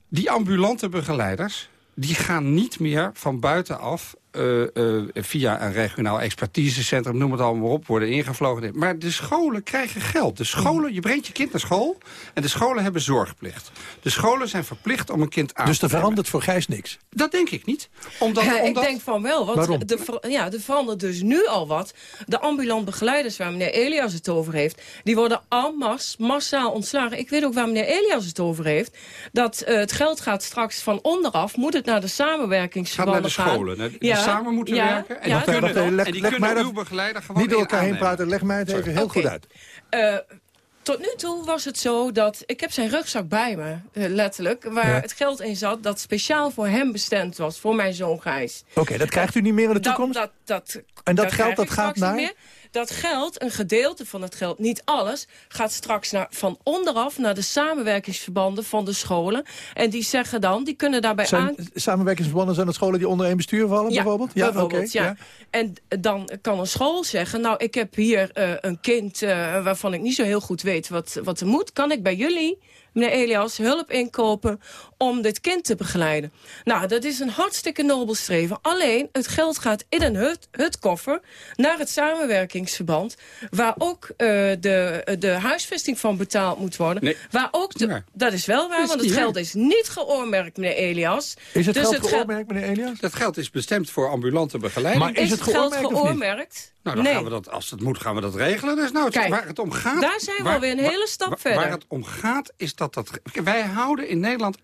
Die ambulante begeleiders die gaan niet meer van buitenaf... eh, eh, via een regionaal expertisecentrum, noem het allemaal maar op, worden ingevlogen. Maar de scholen krijgen geld. De scholen, je brengt je kind naar school en de scholen hebben zorgplicht. De scholen zijn verplicht om een kind aan Dus te er nemen. verandert voor Gijs niks. Dat denk ik niet. Omdat, Ja, omdat... Ik denk van wel, want Waarom? de, ver- ja, er verandert dus nu al wat. De ambulant begeleiders waar meneer Elias het over heeft... die worden al mas, massaal ontslagen. Ik weet ook waar meneer Elias het over heeft. Dat eh, het geld gaat straks van onderaf... moet het naar de gaat samenwerkingsverbanden naar de gaan. scholen, die samen moeten ja, werken. En ja, die kunnen, Wacht even, leg- en die leg kunnen mij uw dat- begeleider gewoon Niet door elkaar heen praten, leg mij het even heel goed uit. Eh, tot nu toe was het zo dat... Ik heb zijn rugzak bij me, eh, letterlijk. Waar Ja. het geld in zat dat speciaal voor hem bestemd was. Voor mijn zoon Gijs. Oké, dat krijgt u niet meer in de Dat- toekomst? Dat, dat, En dat geld, dat gaat naar? meer. Dat geld, een gedeelte van het geld, niet alles... gaat straks naar, van onderaf naar de samenwerkingsverbanden van de scholen. En die zeggen dan, die kunnen daarbij aan... Samenwerkingsverbanden zijn het scholen die onder één bestuur vallen, bijvoorbeeld? bijvoorbeeld, oké, ja. En dan kan een school zeggen... nou, ik heb hier eh, een kind eh, waarvan ik niet zo heel goed weet wat, wat er moet. Kan ik bij jullie, meneer Elias, hulp inkopen om dit kind te begeleiden? Nou, dat is een hartstikke nobel streven. Alleen, het geld gaat in een hut, hutkoffer naar het samenwerkingsverband... waar ook eh, de, de huisvesting van betaald moet worden. Nee, waar ook de, dat is wel waar, is want het geld waar. is niet geoormerkt, meneer Elias. Is het Dus geld het geoormerkt, meneer Elias? Dat geld is bestemd voor ambulante begeleiding. Maar is Is, het het geld geoormerkt geoormerkt? Nou, dan nee. gaan we dat, als het moet, gaan we dat regelen. Dus nou, het- Kijk, waar het om gaat... daar zijn we waar- alweer een waar- hele stap waar- verder. Waar het om gaat, is dat dat... Wij houden in Nederland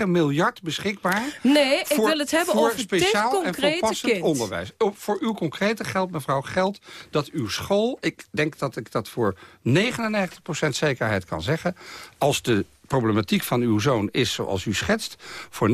1,9 miljard beschikbaar... Nee, ik voor, wil het hebben voor over speciaal en concrete passend kind. onderwijs. Op, voor uw concrete geld, mevrouw, geldt dat uw school... ik denk dat ik dat voor 99% zekerheid kan zeggen... als de problematiek van uw zoon is zoals u schetst... voor 99%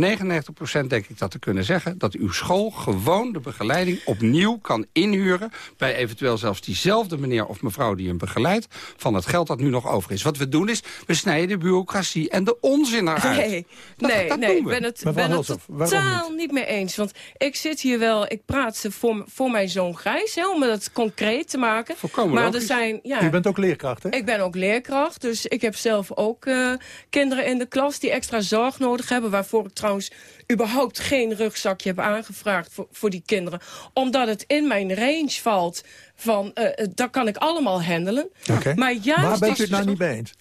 denk ik dat te kunnen zeggen... dat uw school gewoon de begeleiding opnieuw kan inhuren... bij eventueel zelfs diezelfde meneer of mevrouw die hem begeleidt... van het geld dat nu nog over is. Wat we doen is, we snijden de bureaucratie en de onzin eruit. Nee, Dat- nee, dat nee doen ik we. ben het, ben het totaal niet? mee eens. Want ik zit hier wel, ik praat ze voor, voor mijn zoon Gijs, hè, om het concreet te maken. Volkomen maar er zijn, ja, U bent ook leerkracht, hè? Ik ben ook leerkracht, dus ik heb zelf ook eh, kinderen in de klas die extra zorg nodig hebben. Waarvoor ik trouwens überhaupt geen rugzakje heb aangevraagd voor, voor die kinderen. Omdat het in mijn range valt van, eh, eh, dat kan ik allemaal handelen. Oké. Maar juist Waar bent u het nou niet mee eens?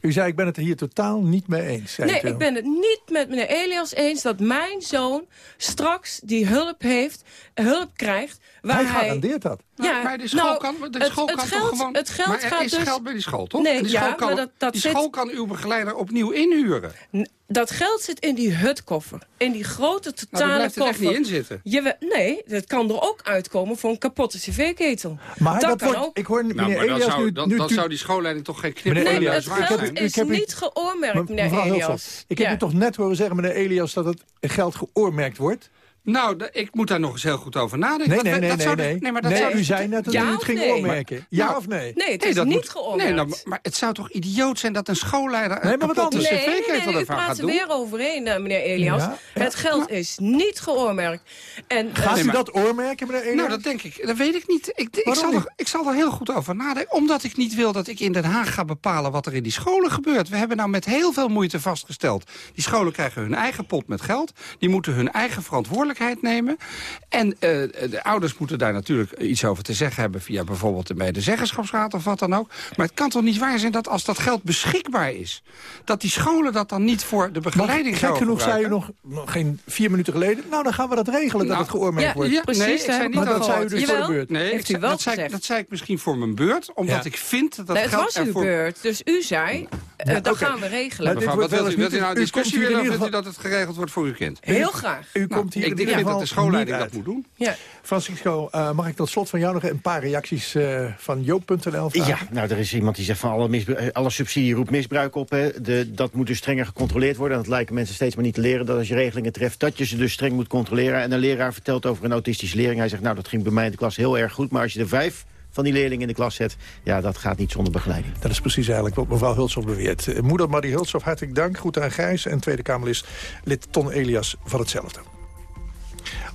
U zei, ik ben het er hier totaal niet mee eens. zei Nee, ik ben het niet met meneer Elias eens dat mijn zoon straks die hulp heeft, hulp krijgt. Waar Hij hij garandeert dat. Ja, maar school nou, kan, de het- school het kan geld- toch gewoon... het geld maar er gaat is dus- geld bij die school, toch? Nee, die ja, school, kan, maar dat- dat die zit- school kan uw begeleider opnieuw inhuren. N- Dat geld zit in die hutkoffer. In die grote totale Nou, blijft het echt koffer. niet in zitten. Nee, dat kan er ook uitkomen voor een kapotte cv-ketel. Maar dat, dat kan wordt- ook. ik hoor meneer Nou, maar dan Elias zou, nu... dan, nu zou die schoolleiding toch geen knip Meneer van Elias, het zwaar ik heb- geld zijn? is ik heb u- niet geoormerkt, Me- meneer Elias. Ik heb Ja. u toch net horen zeggen, meneer Elias... dat het geld geoormerkt wordt? Nou, ik moet daar nog eens heel goed over nadenken. Nee, Dat- nee, dat nee, nee. nee. maar dat Nee, zou u zei net dat Ja u het ging nee? oormerken. Ja Nou, of nee? Nee, het Nee, is dat niet moet- geoormerkt. Nee, nou, maar het zou toch idioot zijn dat een schoolleider... Nee, maar wat anders. Nee, nee, nee, nee, u ervan praat er weer overheen, eh, meneer Elias. Ja, ja. Het geld is niet geoormerkt. En, eh, Gaat Nee, u dat oormerken, meneer Elias? Nou, dat denk ik. Dat weet ik niet. Ik, ik, zal er, ik zal er heel goed over nadenken. Omdat ik niet wil dat ik in Den Haag ga bepalen wat er in die scholen gebeurt. We hebben nou met heel veel moeite vastgesteld. Die scholen krijgen hun eigen pot met geld. Die moeten hun eigen verantwoordelijkheid nemen. En eh, de ouders moeten daar natuurlijk iets over te zeggen hebben... via bijvoorbeeld de medezeggenschapsraad of wat dan ook. Maar het kan toch niet waar zijn dat als dat geld beschikbaar is... dat die scholen dat dan niet voor de begeleiding Gek genoeg zei u nog, nog geen vier minuten geleden... nou, dan gaan we dat regelen, dat Nou, het geoormerkt ja, wordt. Ja, Precies, nee, ik zei niet Maar dat zei u dus voor de Jawel, beurt. Nee, ik u wel dat, zei, dat zei ik misschien voor mijn beurt. Omdat Ja. ik vind dat Nee, het geld was uw ervoor... beurt, dus u zei, Ja, dat gaan we regelen. Mevrouw, wat wilt u, eens wilt u nou een discussie willen in of wilt u dat het geregeld wordt voor uw kind? Heel graag. U Nou, komt hier ik denk dat de schoolleiding dat moet doen. Ja. Francisco, eh, mag ik tot slot van jou nog een paar reacties eh, van Joop.nl vragen? Ja, nou, er is iemand die zegt van alle, eh, alle subsidie roept misbruik op. Hè. De, dat moet dus strenger gecontroleerd worden. En dat lijken mensen steeds maar niet te leren. Dat als je regelingen treft, dat je ze dus streng moet controleren. En een leraar vertelt over een autistische leerling. Hij zegt, nou, dat ging bij mij in de klas heel erg goed. Maar als je er vijf van die leerling in de klas zet... ja, dat gaat niet zonder begeleiding. Dat is precies eigenlijk wat mevrouw Hultsof beweert. Eh, moeder Marie Hultsof, hartelijk dank. Goed aan Gijs en Tweede Kamerlid lid Ton Elias van hetzelfde.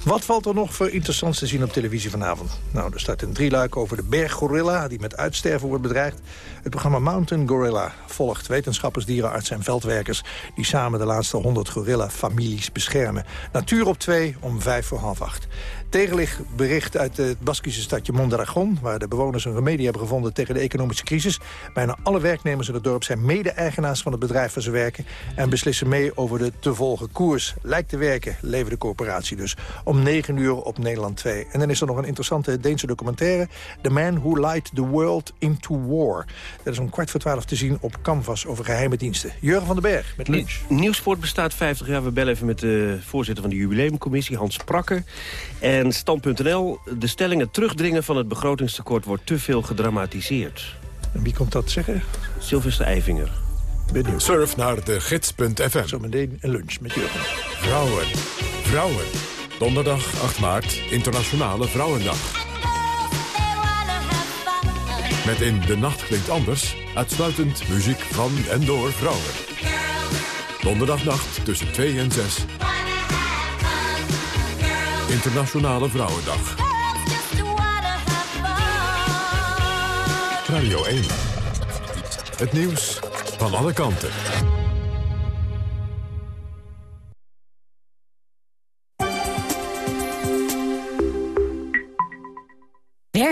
Wat valt er nog voor interessants te zien op televisie vanavond? Nou, er staat een drieluik over de berggorilla... die met uitsterven wordt bedreigd. Het programma Mountain Gorilla volgt wetenschappers, dierenartsen en veldwerkers... die samen de laatste 100 gorilla-families beschermen. Natuur op twee, om vijf voor half acht. Tegenlig bericht uit het Baskische stadje Mondragon... waar de bewoners een remedie hebben gevonden tegen de economische crisis. Bijna alle werknemers in het dorp zijn mede-eigenaars van het bedrijf waar ze werken... en beslissen mee over de te volgen koers. Lijkt te werken, levert de corporatie dus. Om 9 uur op Nederland 2. En dan is er nog een interessante Deense documentaire... The Man Who Lied the World Into War. Dat is om kwart voor twaalf te zien op Canvas over geheime diensten. Jurgen van den Berg met lunch. Nieuwsport bestaat 50 jaar. We bellen even met de voorzitter van de jubileumcommissie, Hans Prakker. En Stand.nl, de stellingen terugdringen van het begrotingstekort wordt te veel gedramatiseerd. En wie komt dat zeggen? Sylvester Eivinger. Benieuwd. Surf naar de gids.fm. Zometeen een lunch met Jurgen. Vrouwen. Vrouwen. Donderdag 8 maart, Internationale Vrouwendag. Met in De Nacht Klinkt Anders uitsluitend muziek van en door vrouwen. Donderdagnacht tussen 2 en 6. Internationale Vrouwendag. Radio 1. Het nieuws van alle kanten.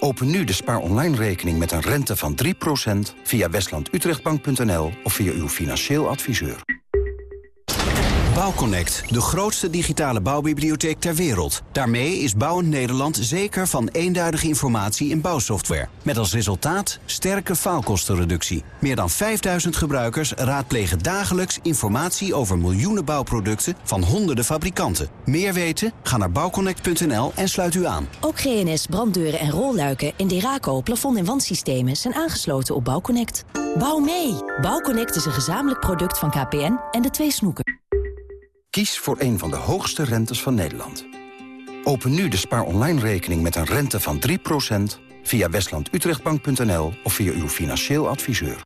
Open nu de Spaar Online rekening met een rente van 3% via westlandutrechtbank.nl of via uw financieel adviseur. Bouwconnect, de grootste digitale bouwbibliotheek ter wereld. Daarmee is Bouwend Nederland zeker van eenduidige informatie in bouwsoftware. Met als resultaat sterke faalkostenreductie. Meer dan 5000 gebruikers raadplegen dagelijks informatie over miljoenen bouwproducten van honderden fabrikanten. Meer weten? Ga naar bouwconnect.nl en sluit u aan. Ook GNS branddeuren en rolluiken in Deraco plafond- en wandsystemen zijn aangesloten op Bouwconnect. Bouw mee! Bouwconnect is een gezamenlijk product van KPN en de twee snoeken. Kies voor een van de hoogste rentes van Nederland. Open nu de Spaar Online rekening met een rente van 3% via westlandutrechtbank.nl of via uw financieel adviseur.